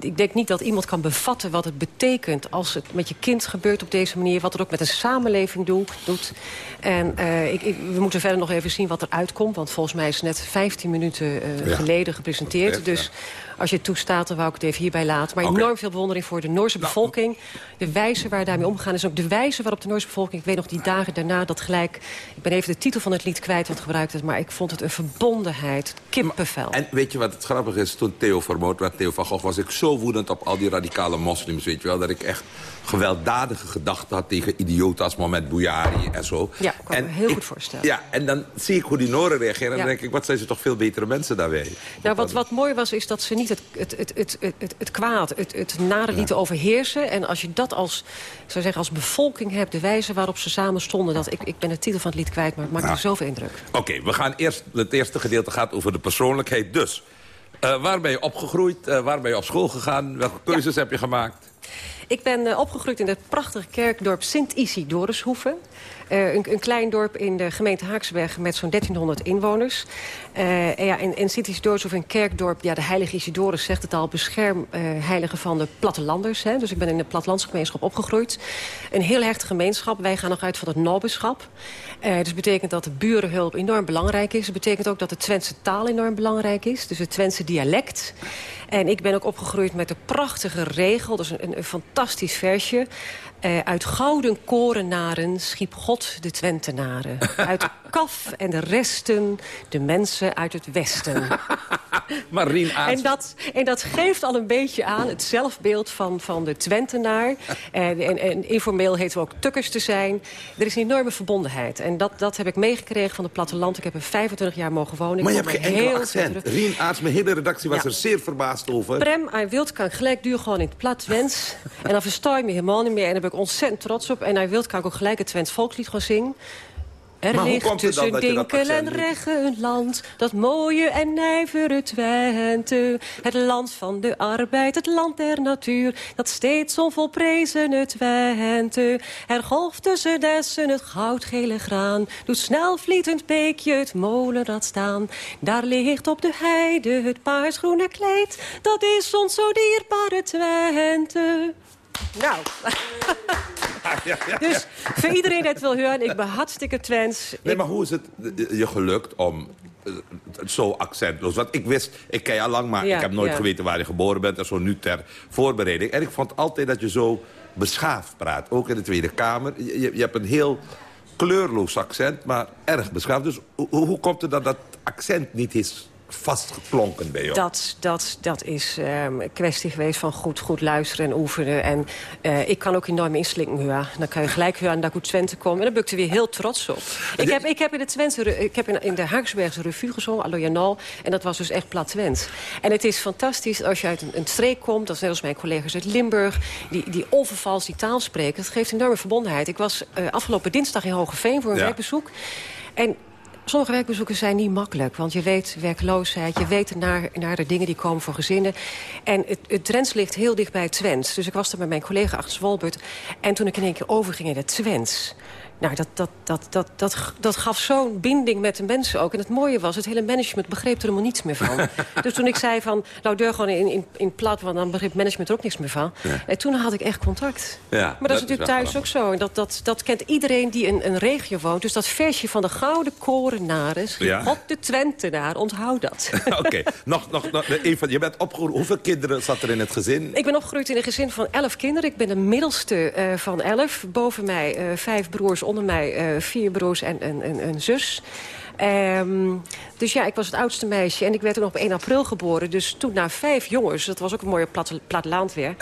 ik denk niet dat iemand kan bevatten wat het betekent... als het met je kind gebeurt op deze manier. Wat het ook met een samenleving doet. En uh, ik, ik, we moeten verder nog even zien wat er uitkomt. Want volgens mij is het net 15 minuten uh, ja. geleden gepresenteerd. Dus ja. Als je het toestaat, dan wou ik het even hierbij laten. Maar okay. enorm veel bewondering voor de Noorse nou, bevolking. De wijze waar daarmee omgegaan is ook de wijze waarop de Noorse bevolking... ik weet nog die dagen daarna dat gelijk... ik ben even de titel van het lied kwijt wat gebruikt is... maar ik vond het een verbondenheid, kippenvel. En weet je wat het grappige is? Toen Theo vermoord werd, Theo van Gogh... was ik zo woedend op al die radicale moslims, weet je wel... dat ik echt gewelddadige gedachten had tegen idioten als Mohamed Bouyari en zo. Ja, ik kan en me heel ik, goed voorstellen. Ja, en dan zie ik hoe die Noren reageren... en dan denk ik, wat zijn ze toch veel betere mensen daarbij. Nou, wat, wat mooi was, is dat ze niet het, het, het, het, het, het kwaad, het, het nare lieten ja. overheersen. En als je dat als, zou zeggen, als bevolking hebt, de wijze waarop ze samen stonden... Dat, ik, ik ben de titel van het lied kwijt, maar het maakt ja. zoveel indruk. Oké, okay, we gaan eerst, het eerste gedeelte gaat over de persoonlijkheid. Dus, uh, waar ben je opgegroeid? Uh, waar ben je op school gegaan? Welke keuzes ja. heb je gemaakt? Ik ben uh, opgegroeid in het prachtige kerkdorp Sint-Isidorushoeve. Uh, een, een, klein dorp in de gemeente Haaksbergen met zo'n 1300 inwoners. Uh, en ja, in Sint-Isidorus of een kerkdorp, ja, de heilige Isidorus zegt het al... beschermheilige uh, van de plattelanders. Hè. Dus ik ben in de plattelandsgemeenschap opgegroeid. Een heel hechte gemeenschap. Wij gaan nog uit van het nobenschap. Dus betekent dat de burenhulp enorm belangrijk is. Het betekent ook dat de Twentse taal enorm belangrijk is. Dus het Twentse dialect. En ik ben ook opgegroeid met de prachtige regel. Dat is een, een fantastisch versje. Uh, uit gouden korenaren schiep God de Twentenaren. Uit kaf en de resten de mensen uit het westen. Marien en dat, en dat geeft al een beetje aan het zelfbeeld van, van de Twentenaar. En, en, en informeel heten we ook tukkers te zijn. Er is een enorme verbondenheid. En dat, dat heb ik meegekregen van het platteland. Ik heb er 25 jaar mogen wonen. Maar je hebt geen enkel accent. Rien Aarts, mijn hele redactie was ja. er zeer verbaasd over. Prem, hij wilt kan gelijk duur gewoon in het plat Wens. en dan versta je me helemaal niet meer. En ben ik ontzettend trots op. En hij wilt kan ik ook gelijk het Twents volkslied gaan zingen. Er maar ligt tussen Dinkel en Regge een land, dat mooie en nijvere Twente. Het land van de arbeid, het land der natuur, dat steeds onvolprezene Twente. Er golft tussen dessen het goudgele graan, doet snel vlietend beekje het molenrad staan. Daar ligt op de heide het paarsgroene kleed, dat is ons zo dierbare Twente. Nou. Ja, ja, dus voor iedereen die het wil horen, ik ben hartstikke Twents. Nee, maar hoe is het je gelukt om zo accentloos. Want ik wist, ik ken je al lang, maar ik heb nooit geweten waar je geboren bent. En zo nu ter voorbereiding. En ik vond altijd dat je zo beschaafd praat. Ook in de Tweede Kamer. Je, je hebt een heel kleurloos accent, maar erg beschaafd. Dus hoe, hoe komt het dat dat accent niet is vastgeplonken bij jou? Dat, dat, dat is um, een kwestie geweest van goed, goed luisteren en oefenen. En uh, ik kan ook enorm inslikken. Ja. Dan kan je gelijk dat ik uit Twente kom. En ik er weer heel trots op. Ik heb, ik heb in de, Twente, ik heb in, in de Haaksbergse revue gezongen, Allo Janal. En dat was dus echt plat Twents. En het is fantastisch als je uit een, een streek komt. Dat is net als mijn collega's uit Limburg. Die, die onvervals die taal spreken. Dat geeft een enorme verbondenheid. Ik was uh, afgelopen dinsdag in Hogeveen voor een ja. werkbezoek. En Sommige werkbezoeken zijn niet makkelijk, want je weet werkloosheid... je weet naar, naar de dingen die komen voor gezinnen. En het, het Drents ligt heel dicht bij Twents. Dus ik was er met mijn collega Agnes Wolbert. En toen ik in één keer overging in het Twents... Nou, dat, dat, dat, dat, dat, dat gaf zo'n binding met de mensen ook. En het mooie was, het hele management begreep er helemaal niets meer van. dus toen ik zei van, nou deur gewoon in, in, in plat... want dan begreep management er ook niks meer van. Ja. En toen had ik echt contact. Ja, maar dat, dat is natuurlijk thuis ook zo. En dat, dat, dat kent iedereen die in een regio woont. Dus dat versje van de gouden korenaren... Ja. God de Twentenaar, onthoud dat. Oké, okay. nog, nog, nog even, je bent opgegroeid. Hoeveel kinderen zat er in het gezin? Ik ben opgegroeid in een gezin van elf kinderen. Ik ben de middelste uh, van elf. Boven mij uh, vijf broers onder mij uh, vier broers en een, een zus. Um, dus ja, ik was het oudste meisje en ik werd er nog op 1 april geboren. Dus toen na vijf jongens, dat was ook een mooie plat, platteland weer...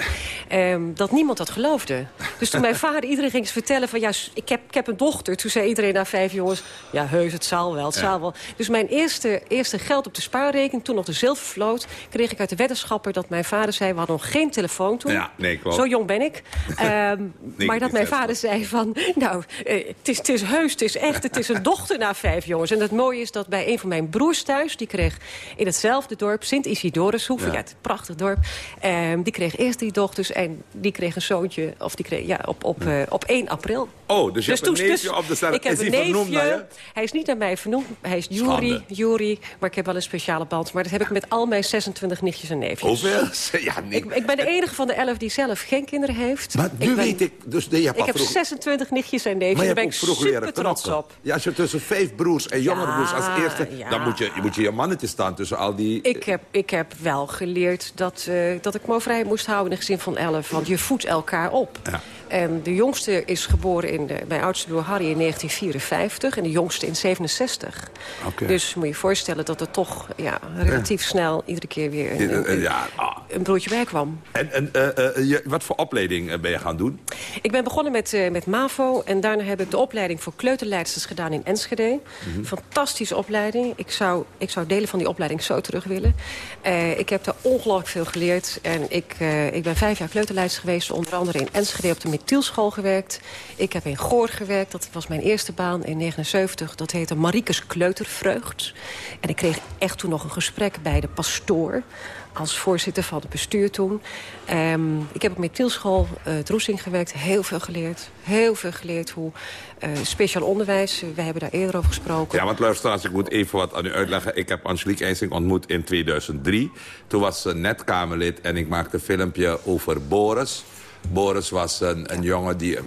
Um, dat niemand dat geloofde. Dus toen mijn vader iedereen ging vertellen van... ja, ik heb, ik heb een dochter. Toen zei iedereen na vijf jongens... ja, heus, het zal wel, het ja. zal wel. Dus mijn eerste, eerste geld op de spaarrekening, toen nog de zilvervloot... kreeg ik uit de weddenschapper dat mijn vader zei... we hadden nog geen telefoon toen. Ja, nee, klopt. Zo jong ben ik. Um, maar dat mijn vader zei van... nou, uh, het is, het is heus, het is echt, het is een dochter na vijf jongens. En het mooie is dat bij een van mijn broers thuis... die kreeg in hetzelfde dorp, Sint-Isidorushoeve... Ja. Ja. het prachtig dorp. ehm, die kreeg eerst drie dochters en die kreeg een zoontje... of die kreeg, ja, op, op, eh, op 1 april. Oh, dus je hebt een neefje op de. Ik heb Is een hij vernoemd naar neefje. je? Hij is niet naar mij vernoemd. Hij is Juri. Juri. Maar ik heb wel een speciale band. Maar dat heb ik met al mijn 26 nichtjes en neefjes. Hoeveel? Ja, nee. Ik, ik ben de enige van de elf die zelf geen kinderen heeft. Maar nu ik ben- weet ik... Dus, nee, je hebt Ik heb vroeg- 26 nichtjes en neefjes. Maar je Daar ben ik leren trots op. Ja, als je tussen vijf broers en jongere Ja, broers als eerste... ja. dan moet je, moet je je mannetje staan tussen al die... Ik heb, ik heb wel geleerd dat, eh, dat ik me vrij moest houden in een gezin van elf. Want je voedt elkaar op. Ja. En de jongste is geboren in de, mijn oudste broer Harry in 1954 en de jongste in 67. Oké. Dus moet je je voorstellen dat er toch ja, relatief snel iedere keer weer een, Eh, eh, een, ja, ah. een broertje bij kwam. En, en eh, eh, wat voor opleiding eh, ben je gaan doen? Ik ben begonnen met, eh, met MAVO en daarna heb ik de opleiding voor kleuterleidsters gedaan in Enschede. Mhm. Fantastische opleiding. Ik zou, ik zou delen van die opleiding zo terug willen. Eh, ik heb daar ongelooflijk veel geleerd. En ik, eh, ik ben vijf jaar kleuterleidster geweest. Onder andere in Enschede op de Metielschool gewerkt. Ik heb in Goor gewerkt. Dat was mijn eerste baan in 79. Dat heette Mariekes Kleutervreugd. En ik kreeg echt toen nog een gesprek bij de pastoor als voorzitter van het bestuur toen. Ehm, ik heb op Metielschool uh, Droesing gewerkt, heel veel geleerd. Heel veel geleerd hoe uh, speciaal onderwijs, uh, we hebben daar eerder over gesproken. Ja, want luisteraars, ik moet even wat aan u uitleggen. Ik heb Angelique Eising ontmoet in 2003. Toen was ze net Kamerlid en ik maakte een filmpje over Boris... Boris was een, een jongen die uh,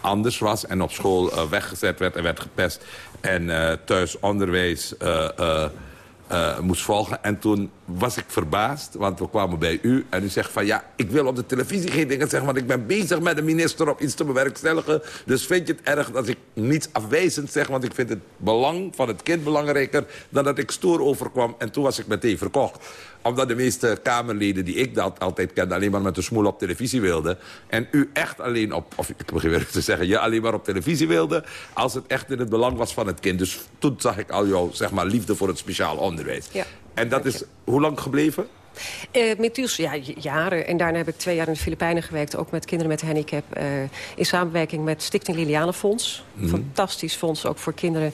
anders was en op school uh, weggezet werd en werd gepest. En uh, thuis onderwijs uh, moest volgen. En toen was ik verbaasd, want we kwamen bij u. En u zegt van ja, ik wil op de televisie geen dingen zeggen... want ik ben bezig met de minister om iets te bewerkstelligen. Dus vind je het erg dat ik niets afwijzend zeg... want ik vind het belang van het kind belangrijker... dan dat ik stoer overkwam. En toen was ik meteen verkocht omdat de meeste Kamerleden die ik dat altijd kende... alleen maar met de smoel op televisie wilden. En u echt alleen op... of ik begin weer te zeggen... je alleen maar op televisie wilde... als het echt in het belang was van het kind. Dus toen zag ik al jouw zeg maar, liefde voor het speciaal onderwijs. Ja, en dat is hoe lang gebleven? Uh, met Tiels, ja, jaren. En daarna heb ik twee jaar in de Filipijnen gewerkt. Ook met kinderen met handicap. Uh, in samenwerking met Stichting Lilianenfonds. Mhm. Mm. Fantastisch fonds, ook voor kinderen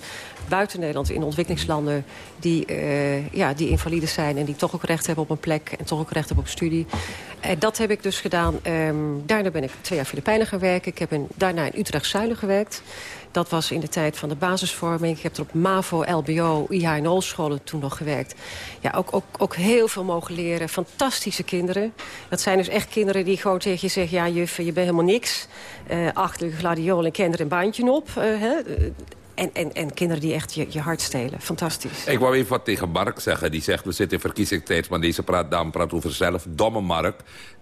buiten Nederland... in ontwikkelingslanden die, uh, ja, die invalide zijn... en die toch ook recht hebben op een plek en toch ook recht hebben op studie. En dat heb ik dus gedaan. Um, daarna ben ik twee jaar Filipijnen gaan werken. Ik heb in, daarna in Utrecht-Zuilen gewerkt. Dat was in de tijd van de basisvorming. Ik heb er op MAVO, LBO, IHNO-scholen toen nog gewerkt. Ja, ook, ook, ook heel veel mogen leren. Fantastische kinderen. Dat zijn dus echt kinderen die gewoon tegen je zeggen... ja, juf, je bent helemaal niks. Uh, achter gladiool en kinder een baantje op. Uh, hè? En, en, en kinderen die echt je, je hart stelen. Fantastisch. Ik wou even wat tegen Mark zeggen. Die zegt, we zitten in verkiezingstijd, maar deze praat, dame praat over zelf. Domme Mark.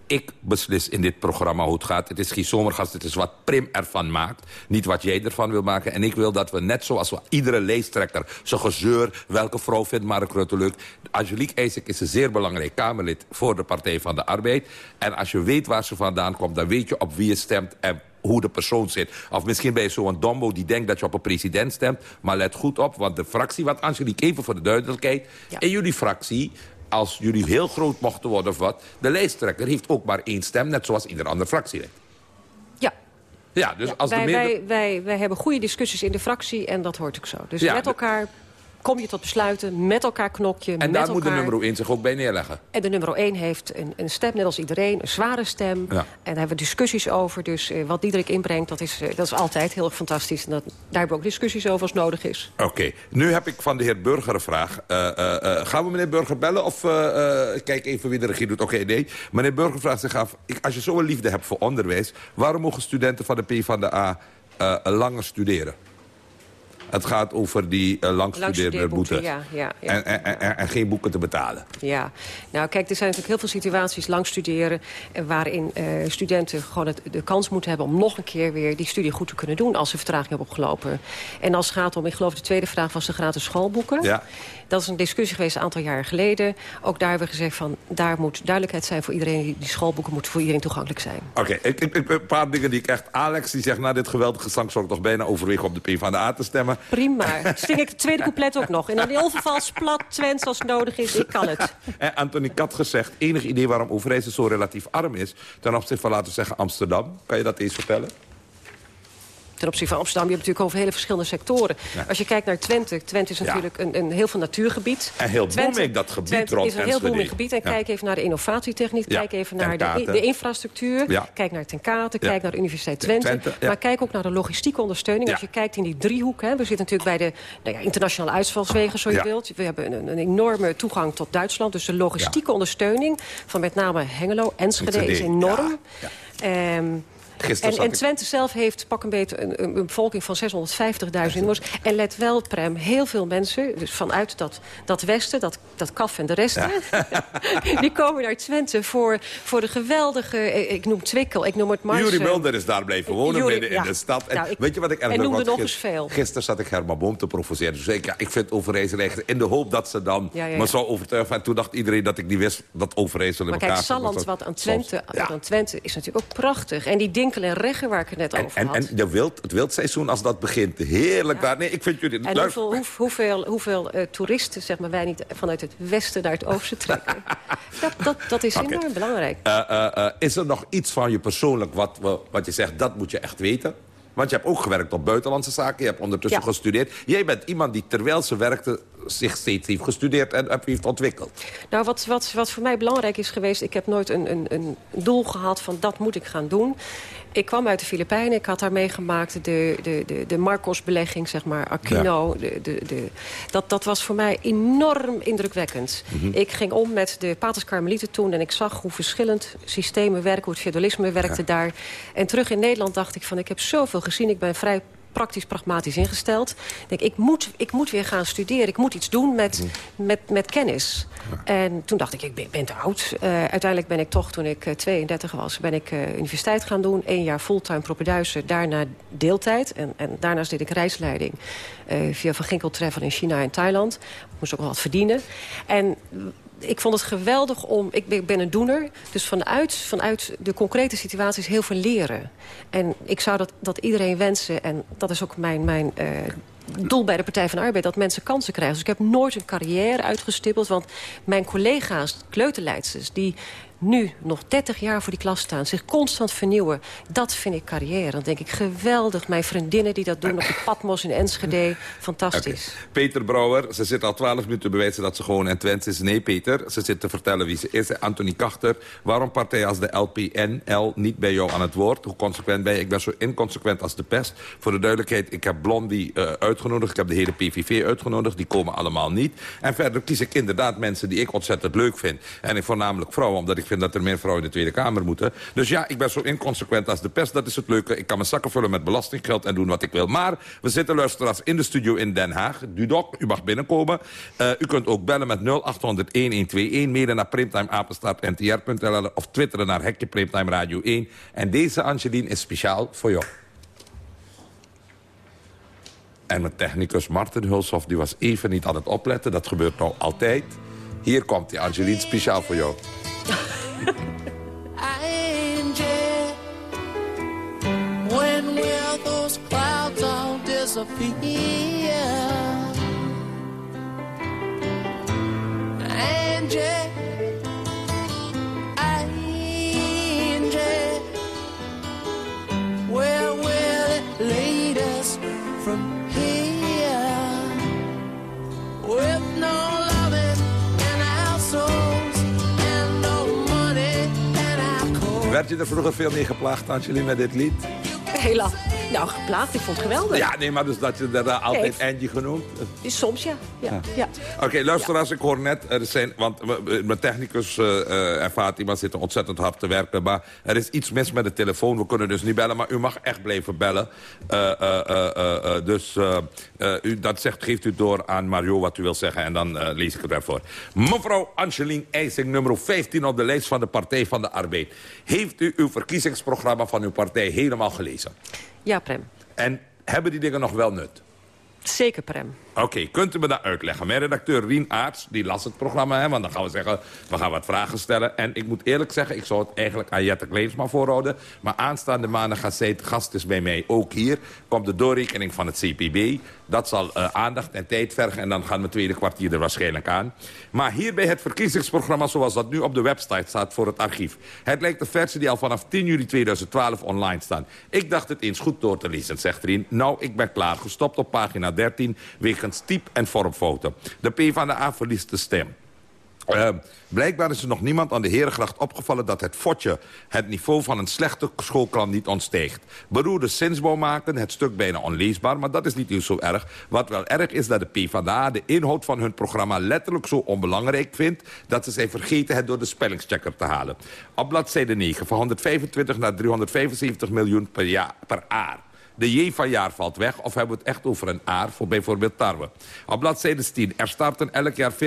Ik beslis in dit programma hoe het gaat. Het is geen zomergast, het is wat Prim ervan maakt. Niet wat jij ervan wil maken. En ik wil dat we net zoals we iedere leestrekker... zijn gezeur, welke vrouw vindt Mark Rutte leuk... Angelique Eisek is een zeer belangrijk Kamerlid voor de Partij van de Arbeid. En als je weet waar ze vandaan komt, dan weet je op wie je stemt... en hoe de persoon zit. Of misschien ben je zo'n dombo die denkt dat je op een president stemt. Maar let goed op, want de fractie, wat Angelique, even voor de duidelijkheid... Ja. in jullie fractie, als jullie heel groot mochten worden of wat... de lijsttrekker heeft ook maar één stem, net zoals ieder andere fractielid. Ja. Ja, dus ja, als wij, de meerder... wij, wij, wij hebben goede discussies in de fractie en dat hoort ook zo. Dus Ja, met elkaar kom je tot besluiten, met elkaar knok je, En met daar moet de nummer 1 zich ook bij neerleggen. En de nummer 1 heeft een, een stem, net als iedereen, een zware stem. Ja. En daar hebben we discussies over. Dus eh, wat Diederik inbrengt, dat is, eh, dat is altijd heel erg fantastisch. En dat, daar hebben we ook discussies over als nodig is. Oké, nu heb ik van de heer Burger een vraag. Eh, gaan we meneer Burger bellen of kijk even wie de regie doet? Oké, nee. Meneer Burger vraagt zich af, ik, als je zo'n liefde hebt voor onderwijs... waarom mogen studenten van de PvdA eh langer studeren? Het gaat over die uh, langstudeerboete. Ja, ja, ja. En, en, en, en geen boeken te betalen. Ja, nou kijk, er zijn natuurlijk heel veel situaties lang studeren... eh, waarin eh, studenten gewoon het, de kans moeten hebben om nog een keer weer die studie goed te kunnen doen... als ze vertraging hebben opgelopen. En als het gaat om, ik geloof de tweede vraag was de gratis schoolboeken. Ja. Dat is een discussie geweest een aantal jaren geleden. Ook daar hebben we gezegd van, daar moet duidelijkheid zijn voor iedereen. Die, schoolboeken moeten voor iedereen toegankelijk zijn. Oké, ik, ik, ik- een paar dingen die ik echt... Alex die zegt, na dit geweldige zang zal ik toch bijna overwegen op de PvdA te stemmen. Prima. Sting ik het tweede couplet ook nog. En dan heel vervals plat, Twents als het nodig is. Ik kan het. En Anthony Kat gezegd, enig idee waarom Overijssel zo relatief arm is... ten opzichte van, laten we zeggen, Amsterdam. Kan je dat eens vertellen? Ten opzichte van Amsterdam. Je hebt natuurlijk over hele verschillende sectoren. Ja. Als je kijkt naar Twente, Twente is Ja. natuurlijk een, een heel veel natuurgebied. En heel Twente- booming, dat gebied Twente rond is een heel booming gebied. En Ja. kijk even naar de innovatietechniek. Kijk even naar de, de infrastructuur. Kijk naar Tenkate. Kijk naar de Universiteit Twente. Maar kijk ook naar de logistieke ondersteuning. Als je kijkt in die driehoek. Hè, we zitten natuurlijk bij de nou ja, internationale uitvalswegen, zo je wilt. We hebben een, een enorme toegang tot Duitsland. Dus de logistieke ondersteuning van met name Hengelo, Enschede, Enschede, is enorm. ja, Ehm, Gisteren en, en ik- Twente zelf heeft pak een beetje een, een, bevolking van 650.000 inwoners. En let wel, Prem, heel veel mensen, dus vanuit dat, dat westen, dat, dat kaf en de rest... die komen naar Twente voor, voor de geweldige, ik noem Twikkel, ik noem het Mars. Jurie eh, Mulder is daar blijven wonen, midden in ja. de stad. En Nou, ik- weet je wat ik erg noemde nog eens veel. Gisteren zat ik Herman Boom te provoceren. Dus ik, ja, ik vind Overijssel eigenlijk in de hoop dat ze dan Ja, ja, me zou overtuigen. En toen dacht iedereen dat ik niet wist dat Overijssel in Maar elkaar kijk, zat. Salland, wat aan Twente, aan Twente is natuurlijk ook prachtig. En die Dinkel en Reggen, waar ik het net En, over had. en de wild, het wildseizoen, als dat begint, heerlijk daar. Nee, ik vind jullie... En luister- hoeveel, hoe- hoeveel, hoeveel eh, toeristen zeg maar, wij niet vanuit het westen naar het oosten trekken. dat, dat, dat is enorm belangrijk. Eh, eh, is er nog iets van je persoonlijk wat, wat je zegt, dat moet je echt weten? Want je hebt ook gewerkt op buitenlandse zaken. Je hebt ondertussen Ja. gestudeerd. Jij bent iemand die terwijl ze werkte zich steeds heeft gestudeerd en heeft ontwikkeld. Nou, wat, wat, wat voor mij belangrijk is geweest... ik heb nooit een, een, een doel gehad van dat moet ik gaan doen. Ik kwam uit de Filipijnen. Ik had daar meegemaakt de, de, de, de Marcos-belegging, zeg maar, Aquino. De, de, de, dat, dat was voor mij enorm indrukwekkend. Mhm. Ik ging om met de Paters Karmelieten toen... en ik zag hoe verschillend systemen werken, hoe het feudalisme werkte daar. En terug in Nederland dacht ik van, ik heb zoveel gezien. Ik ben vrij praktisch pragmatisch ingesteld. Ik denk, ik moet, ik moet weer gaan studeren. Ik moet iets doen met, met, met kennis. En toen dacht ik, ik ben, ben te oud. Eh, uiteindelijk ben ik toch, toen ik eh, 32 was... ben ik eh, universiteit gaan doen. Eén jaar fulltime propeduizen, daarna deeltijd. En, en daarnaast deed ik reisleiding eh, via Van Ginkel Travel in China en Thailand. Ik moest ook wel wat verdienen. En ik vond het geweldig om... Ik ben, een doener, dus vanuit, vanuit de concrete situaties heel veel leren. En ik zou dat, dat iedereen wensen, en dat is ook mijn... mijn eh, doel bij de Partij van de Arbeid, dat mensen kansen krijgen. Dus ik heb nooit een carrière uitgestippeld, want mijn collega's, kleuterleidsters... die nu nog 30 jaar voor die klas staan, zich constant vernieuwen... dat vind ik carrière. Dan denk ik, geweldig. Mijn vriendinnen die dat doen op de Patmos in Enschede, fantastisch. Peter Brouwer, ze zit al twaalf minuten te bewijzen dat ze gewoon en Twents is. Nee, Peter, ze zit te vertellen wie ze is. Anthony Kachter, waarom partij als de LPNL niet bij jou aan het woord? Hoe consequent ben je? Ik ben zo inconsequent als de pest. Voor de duidelijkheid, ik heb Blondie eh, uitgenodigd. Ik heb de hele PVV uitgenodigd. Die komen allemaal niet. En verder kies ik inderdaad mensen die ik ontzettend leuk vind. En ik voornamelijk vrouwen, omdat ik vind dat er meer vrouwen in de Tweede Kamer moeten. Dus ja, ik ben zo inconsequent als de pest. Dat is het leuke. Ik kan mijn zakken vullen met belastinggeld en doen wat ik wil. Maar we zitten luisteraars in de studio in Den Haag. Dudok, u mag binnenkomen. Eh, u kunt ook bellen met 0800-1121. Mailen naar primtimeapenstaartntr.nl of twitteren naar Hekje Primtime Radio 1. En deze Angelien is speciaal voor jou. En mijn technicus Martin Hulshoff die was even niet aan het opletten. Dat gebeurt nou altijd. Hier komt die Angelien speciaal voor jou. Angie, when will those clouds all disappear? Angie, Werd je er vroeger veel mee geplaagd, met dit lied? Hela. Nou, geplaagd. Ik vond het geweldig. Ja, nee, maar dus dat je er eh, altijd Nee. Angie genoemd? Soms, ja. ja. ja. Oké, luisteraars, ik hoor net, er zijn, want mijn technicus eh, eh, en Fatima zitten ontzettend hard te werken, maar er is iets mis met de telefoon. We kunnen dus niet bellen, maar u mag echt blijven bellen. Eh, eh, eh, eh, eh, dus eh, eh, u, dat zegt, geeft u door aan Mario wat u wil zeggen en dan eh, lees ik het ervoor. Mevrouw Angeline IJsing, nummer 15 op de lijst van de Partij van de Arbeid. Heeft u uw verkiezingsprogramma van uw partij helemaal gelezen? Ja, Prem. En hebben die dingen nog wel nut? Zeker, Prem. Oké, kunt u me dat uitleggen? Mijn redacteur Rien Aarts, die las het programma, hè, want dan gaan we zeggen, we gaan wat vragen stellen. En ik moet eerlijk zeggen, ik zou het eigenlijk aan Jette Kleensma voorhouden. Maar aanstaande maandag gaat zij gast is bij mij ook hier. Komt de doorrekening van het CPB. Dat zal uh, aandacht en tijd vergen en dan gaan we tweede kwartier er waarschijnlijk aan. Maar hier bij het verkiezingsprogramma zoals dat nu op de website staat voor het archief. Het lijkt de versie die al vanaf 10 juli 2012 online staat. Ik dacht het eens goed door te lezen, zegt Rien. Nou, ik ben klaar. Gestopt op pagina 13 wegens type en vormfoto. De PvdA verliest de stem. Uh, blijkbaar is er nog niemand aan de Herengracht opgevallen... dat het fotje het niveau van een slechte schoolkrant niet ontsteegt. Beroerde zinsbouw maken, het stuk bijna onleesbaar... maar dat is niet zo erg. Wat wel erg is dat de PvdA de inhoud van hun programma... letterlijk zo onbelangrijk vindt... dat ze zijn vergeten het door de spellingschecker te halen. Op bladzijde 9 van 125 naar 375 miljoen per, jaar, per jaar. De J van jaar valt weg. Of hebben we het echt over een aar voor bijvoorbeeld tarwe. Op bladzijde 10. Er starten elk jaar 40.000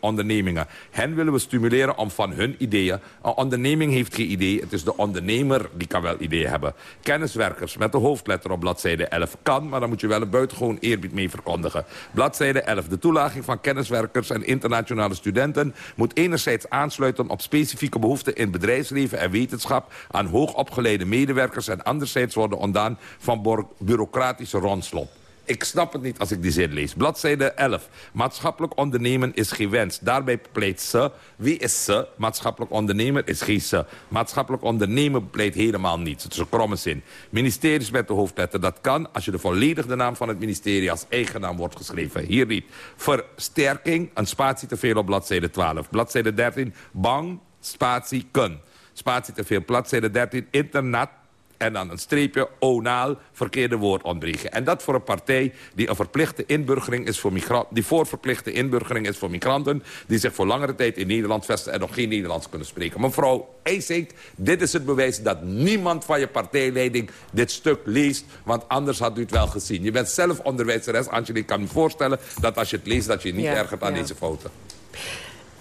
ondernemingen. Hen willen we stimuleren om van hun ideeën... Een onderneming heeft geen idee. Het is de ondernemer die kan wel ideeën hebben. Kenniswerkers met de hoofdletter op bladzijde 11 kan... maar dan moet je wel een buitengewoon eerbied mee verkondigen. Bladzijde 11. De toelaging van kenniswerkers en internationale studenten... moet enerzijds aansluiten op specifieke behoeften in bedrijfsleven en wetenschap... aan hoogopgeleide medewerkers en anderzijds worden ontdaan van bureaucratische ronslop. Ik snap het niet als ik die zin lees. Bladzijde 11. Maatschappelijk ondernemen is geen wens. Daarbij pleit ze. Wie is ze? Maatschappelijk ondernemer is geen ze. Maatschappelijk ondernemen pleit helemaal niets. Het is een kromme zin. Ministeries met de hoofdletter. Dat kan als je de volledige naam van het ministerie als eigen naam wordt geschreven. Hier niet. Versterking. Een spatie te veel op bladzijde 12. Bladzijde 13. Bang. Spatie. Kun. Spatie te veel. Bladzijde 13. Internet en dan een streepje, onaal, verkeerde woord ontbreken. En dat voor een partij die een verplichte inburgering is voor migranten... die voor verplichte inburgering is voor migranten... die zich voor langere tijd in Nederland vesten en nog geen Nederlands kunnen spreken. Mevrouw Eisink, dit is het bewijs dat niemand van je partijleiding dit stuk leest... want anders had u het wel gezien. Je bent zelf onderwijzeres, Angelique. Ik kan me voorstellen dat als je het leest... dat je, je niet ja, ergert aan deze foto.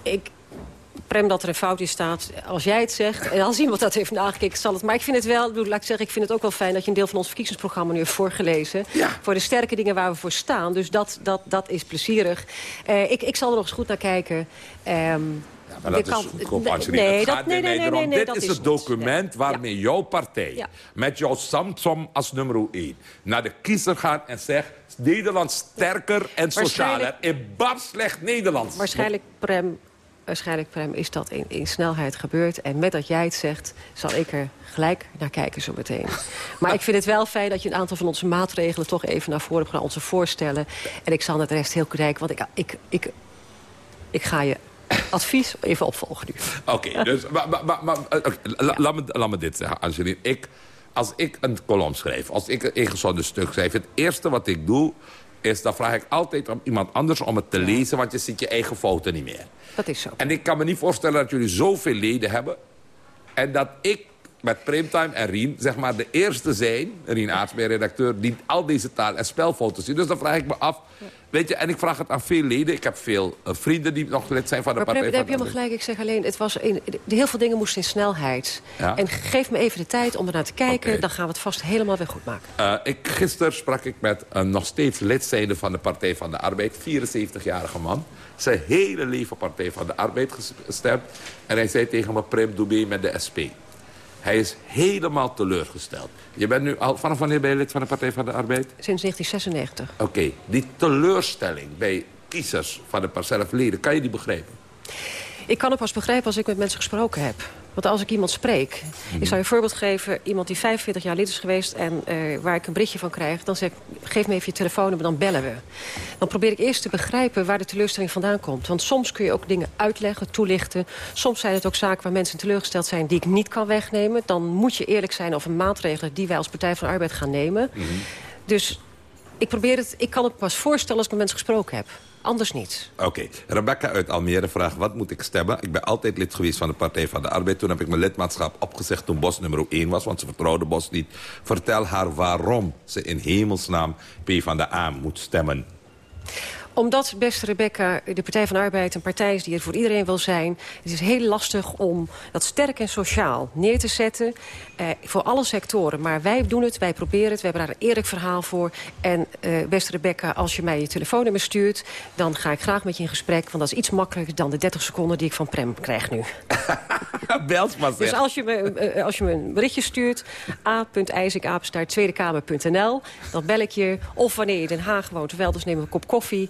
Ik, Prem, dat er een fout in staat. Als jij het zegt en als iemand dat heeft nagekeken, zal het. Maar ik vind het wel, laat ik zeggen, ik vind het ook wel fijn... dat je een deel van ons verkiezingsprogramma nu heeft voorgelezen. Voor de sterke dingen waar we voor staan. Dus dat, dat, dat is plezierig. Uh, ik, ik zal er nog eens goed naar kijken. Um, ja, maar dat kan, is goedkoop, Angelique. Nee, het gaat nee, nee, nee, nee, nee, Dit is het document niet. waarmee ja. jouw partij... Ja. met jouw Samsom als nummer 1... naar de kiezer gaat en zegt... Nederland sterker en socialer. In bar slecht Nederlands. Waarschijnlijk, Prem, waarschijnlijk, Prem, is dat in, in snelheid gebeurd. En met dat jij het zegt, zal ik er gelijk naar kijken zo meteen. Maar ik vind het wel fijn dat je een aantal van onze maatregelen... toch even naar voren hebt gedaan, onze voorstellen. En ik zal het rest heel kijken, want ik, ik, ik, ik ga je advies even opvolgen nu. Oké, dus maar, maar, maar, okay, laat, me, laat me dit zeggen, Angeline. Ik, als ik een kolom schrijf, als ik een ingezonde stuk schrijf... het eerste wat ik doe, is, dan vraag ik altijd om iemand anders om het te lezen... want je ziet je eigen fouten niet meer. Dat is zo. En ik kan me niet voorstellen dat jullie zoveel leden hebben... en dat ik met Primetime en Rien, zeg maar, de eerste zijn... Rien Aartsmeer, redacteur, die al deze taal- en spelfoto's zien. Dus dan vraag ik me af... Weet je, en ik vraag het aan veel leden. Ik heb veel uh, vrienden die nog lid zijn van de maar partij. Maar heb je helemaal gelijk. Ik zeg alleen, het was een, heel veel dingen moesten in snelheid. Ja? En geef me even de tijd om ernaar te kijken. Okay. Dan gaan we het vast helemaal weer goed maken. Uh, ik, gisteren sprak ik met een nog steeds lid van de Partij van de Arbeid. 74-jarige man. Zijn hele leven Partij van de Arbeid gestemd. En hij zei tegen me, Prim, doe mee met de SP. Hij is helemaal teleurgesteld. Je bent nu al, vanaf wanneer ben je lid van de Partij van de Arbeid? Sinds 1996. Oké, okay. die teleurstelling bij kiezers van de zelfleden, kan je die begrijpen? Ik kan het pas begrijpen als ik met mensen gesproken heb. Want als ik iemand spreek, ik zou je een voorbeeld geven... iemand die 45 jaar lid is geweest en uh, waar ik een berichtje van krijg... dan zeg ik, geef me even je telefoonnummer, dan bellen we. Dan probeer ik eerst te begrijpen waar de teleurstelling vandaan komt. Want soms kun je ook dingen uitleggen, toelichten. Soms zijn het ook zaken waar mensen teleurgesteld zijn... die ik niet kan wegnemen. Dan moet je eerlijk zijn over maatregelen die wij als Partij van de Arbeid gaan nemen. Mm -hmm. Dus ik, probeer het, ik kan het pas voorstellen als ik met mensen gesproken heb. Anders niet. Oké. Rebecca uit Almere vraagt, wat moet ik stemmen? Ik ben altijd lid geweest van de Partij van de Arbeid. Toen heb ik mijn lidmaatschap opgezegd toen Bos nummer 1 was. Want ze vertrouwde Bos niet. Vertel haar waarom ze in hemelsnaam P van de A moet stemmen. Omdat, beste Rebecca, de Partij van de Arbeid een partij is die er voor iedereen wil zijn. Het is heel lastig om dat sterk en sociaal neer te zetten eh, voor alle sectoren. Maar wij doen het, wij proberen het, we hebben daar een eerlijk verhaal voor. En eh, beste Rebecca, als je mij je telefoonnummer stuurt... dan ga ik graag met je in gesprek, want dat is iets makkelijker dan de 30 seconden die ik van Prem krijg nu. Belt maar Dus als je, me, eh, als je me een berichtje stuurt... a.ijzikapenstaart.tweedekamer.nl dan bel ik je. Of wanneer je in Den Haag woont, wel, dus neem een kop koffie...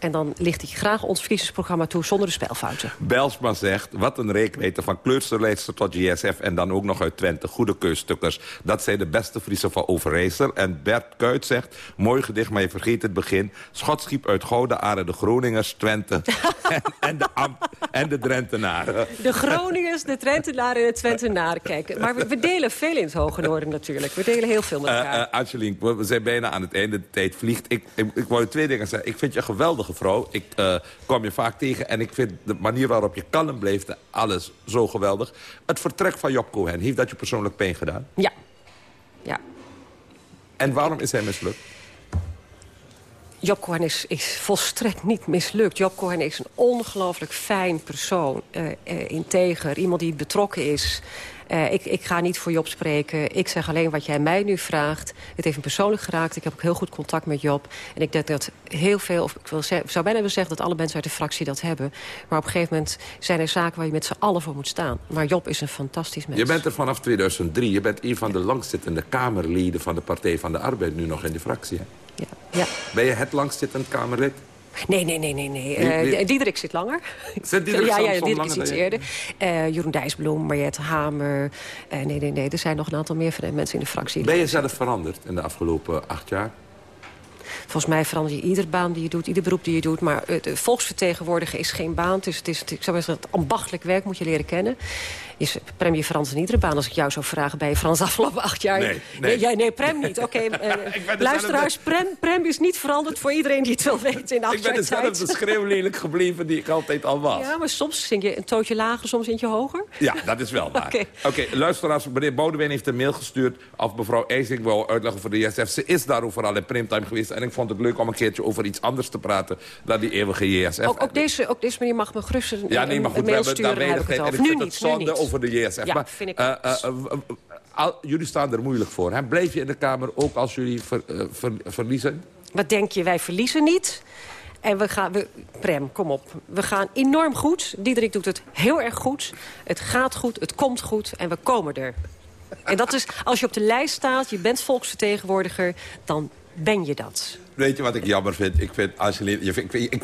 en dan licht ik je graag ons verkiezingsprogramma toe zonder de spelfouten. Belsma zegt, wat een reekmeter van kleursterlijster tot GSF... en dan ook nog uit Twente, goede keustukkers. Dat zijn de beste Friese van Overijssel. En Bert Kuit zegt, mooi gedicht, maar je vergeet het begin. Schotschip uit Gouden Aarde, de Groningers, Twente en, en, de, Am- en de Drentenaren. De Groningers, de Trentenaren en de Twentenaren kijken. Maar we, we delen veel in het Hoge Noorden natuurlijk. We delen heel veel met Eh elkaar. eh, Angelien, we zijn bijna aan het einde. De tijd vliegt. Ik, ik, ik wou twee dingen zeggen. Ik vind je een geweldige vrouw. Ik eh, kom je vaak tegen. En ik vind de manier waarop je kalm bleef... alles zo geweldig. Het vertrek van Job Cohen, heeft dat je persoonlijk pijn gedaan? Ja. Ja. En waarom is hij mislukt? Job Cohen is, is volstrekt niet mislukt. Job Cohen is een ongelooflijk fijn persoon. eh, eh, integer, iemand die betrokken is. Eh, ik, ik ga niet voor Job spreken. Ik zeg alleen wat jij mij nu vraagt. Het heeft me persoonlijk geraakt. Ik heb ook heel goed contact met Job. En ik denk dat heel veel, of ik wil zou bijna willen zeggen... dat alle mensen uit de fractie dat hebben. Maar op een gegeven moment zijn er zaken waar je met z'n allen voor moet staan. Maar Job is een fantastisch mens. Je bent er vanaf 2003. Je bent een van de langzittende Kamerleden van de Partij van de Arbeid... nu nog in de fractie. Hè? Ja. Ben je het langzittend Kamerlid? Nee, nee, nee, nee. nee. Eh, Diederik zit langer. Zit Diederik ja, ja, Samson Diederik langer is iets eerder. Eh Jeroen Dijsbloem, Mariette Hamer. Eh, nee, nee, nee. Er zijn nog een aantal meer mensen in de fractie. Ben je zelf veranderd in de afgelopen acht jaar? Volgens mij verander je ieder baan die je doet, ieder beroep die je doet. Maar het volksvertegenwoordiger is geen baan. Is, het is, het, ik zou maar zeggen, het ambachtelijk werk moet je leren kennen. Je, Prem, je verandert in iedere baan. Als ik jou zou vragen, je Frans afgelopen acht jaar? Nee, nee. jij, nee Prem niet. Oké, eh, dezelfde- luisteraars, Prem, Prem is niet veranderd voor iedereen die het wil weten in acht Ik ben jaar tijd. dezelfde schreeuwlelijk gebleven die ik altijd al was. Ja, maar soms zing je een tootje lager, soms zing je hoger. Ja, dat is wel waar. Oké. Oké, luisteraars, meneer Boudewijn heeft een mail gestuurd... of mevrouw IJsing wou uitleggen voor de JSF. Ze is daar overal in primetime geweest. En ik vond het leuk om een keertje over iets anders te praten... dan die eeuwige JSF. Ook, ook, deze, ook deze meneer mag me gerust een, ja, nee, maar een goed, we mail hebben daar sturen. daar heb ik het over. Nu niet, nu zonde niet. over de JSF. Ja, maar, vind ik eh, eh, eh, al- jullie staan er moeilijk voor. Hè? Blijf je in de Kamer ook als jullie ver- ver- verliezen? Wat denk je, wij verliezen niet. En we gaan, we, Prem, kom op. We gaan enorm goed. Diederik doet het heel erg goed. Het gaat goed, het komt goed en we komen er. En dat is, als je op de lijst staat, je bent volksvertegenwoordiger... dan ben je dat. Weet je wat ik jammer vind? Ik vind Angeline... Je, ik, ik,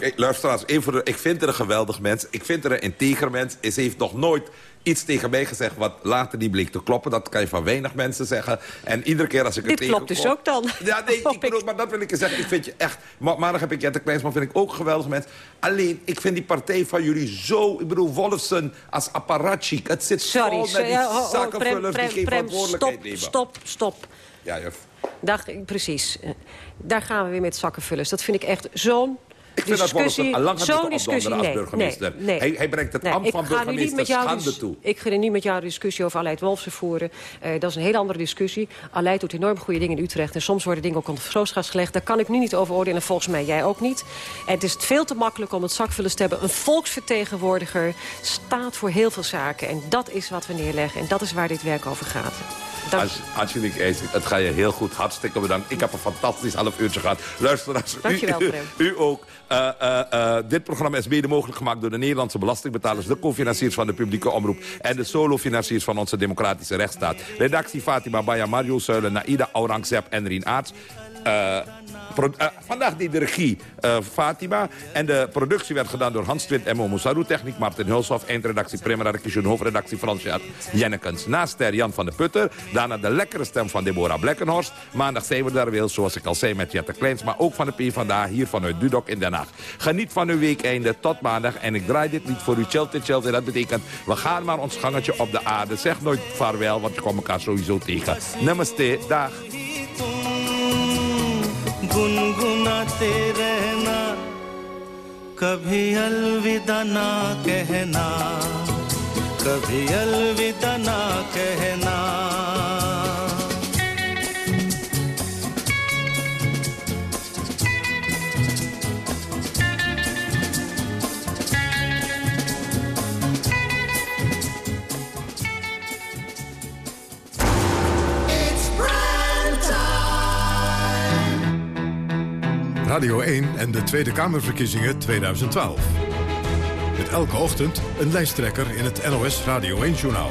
ik, voor de, ik vind er een geweldig mens. Ik vind er een integer mens. Ze heeft nog nooit iets tegen mij gezegd wat later niet bleek te kloppen. Dat kan je van weinig mensen zeggen. En iedere keer als ik Dit het klopt dus ook dan. Ja, nee, ik bedoel, maar dat wil ik je zeggen. Ik vind je echt... Ma- Maandag heb ik Jette Kleinsman, vind ik ook een geweldig mens. Alleen, ik vind die partij van jullie zo... Ik bedoel, Wolfsen als apparatchik. Het zit Sorry, vol met die ja, oh, oh, zakkenvullers Prem, die geen verantwoordelijkheid stop, nemen. stop, stop. Ja, juf. Precies. Eh, Daar gaan we weer met zakkenvullers. Dat vind ik echt zo'n Ik vind dat discussie. Wolfsen al lang had zo'n discussie. Nee, burgemeester. nee, nee. Hij, hij brengt het Nee, ambt van burgemeester schande dis- toe. Ik ga er niet met jou een discussie over Aleid Wolfsen voeren. Eh, dat is een hele andere discussie. Aleid doet enorm goede dingen in Utrecht. En soms worden dingen ook onder vergrootglas gelegd. Daar kan ik nu niet over oordelen. En volgens mij jij ook niet. En het is veel te makkelijk om het zakvullers te hebben. Een volksvertegenwoordiger staat voor heel veel zaken. En dat is wat we neerleggen. En dat is waar dit werk over gaat. Dank Als, Angelique het gaat je heel goed. Hartstikke bedankt. Ik heb een fantastisch half uurtje gehad. Luisteraars, Dankjewel, u ook. Eh, eh, eh, dit programma is mede mogelijk gemaakt door de Nederlandse belastingbetalers... de co-financiers van de publieke omroep... en de solo-financiers van onze democratische rechtsstaat. Redactie Fatima Baya, Mario Zuilen, Naida Aurangzeb en Rien Aarts. Eh, eh, vandaag die de regie eh, Fatima. En de productie werd gedaan door Hans Twint en Momo Saru. Techniek Martin Hulshoff. Eindredactie Primera Rekischen. Hoofdredactie Frans Jennekens. Naast der Jan van de Putter. Daarna de lekkere stem van Deborah Blekkenhorst. Maandag zijn we daar weer, zoals ik al zei, met Jette Kleins. Maar ook van de PvdA hier vanuit Dudok in Den Haag. Geniet van uw weekeinde. Tot maandag. En ik draai dit lied voor u. Chelsea, Chelsea. Dat betekent, we gaan maar ons gangetje op de aarde. Zeg nooit vaarwel, want je komt elkaar sowieso tegen. Namaste. Dag. गुनगुनाते रहना कभी अलविदा ना कहना कभी अलविदा ना कहना। Radio 1 en de Tweede Kamerverkiezingen 2012. Met elke ochtend een lijsttrekker in het NOS Radio 1-journaal.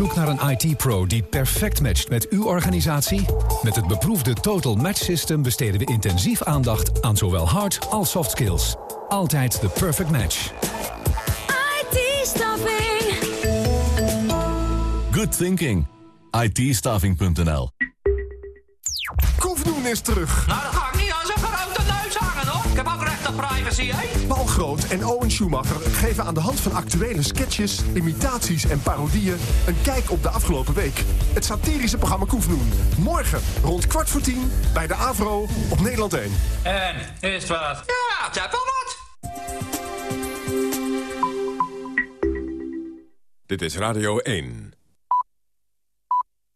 Zoek naar een IT-pro die perfect matcht met uw organisatie? Met het beproefde Total Match System besteden we intensief aandacht aan zowel hard als soft skills. Altijd de perfect match. IT-staffing. Good thinking. IT-staffing.nl Koefdoen is terug. Ga Privacy, hè? Paul Groot en Owen Schumacher geven aan de hand van actuele sketches, imitaties en parodieën een kijk op de afgelopen week. Het satirische programma Koefnoen. Morgen rond kwart voor tien bij de Avro op Nederland 1. En, is het wat? Ja, het heeft wel wat. Dit is Radio 1.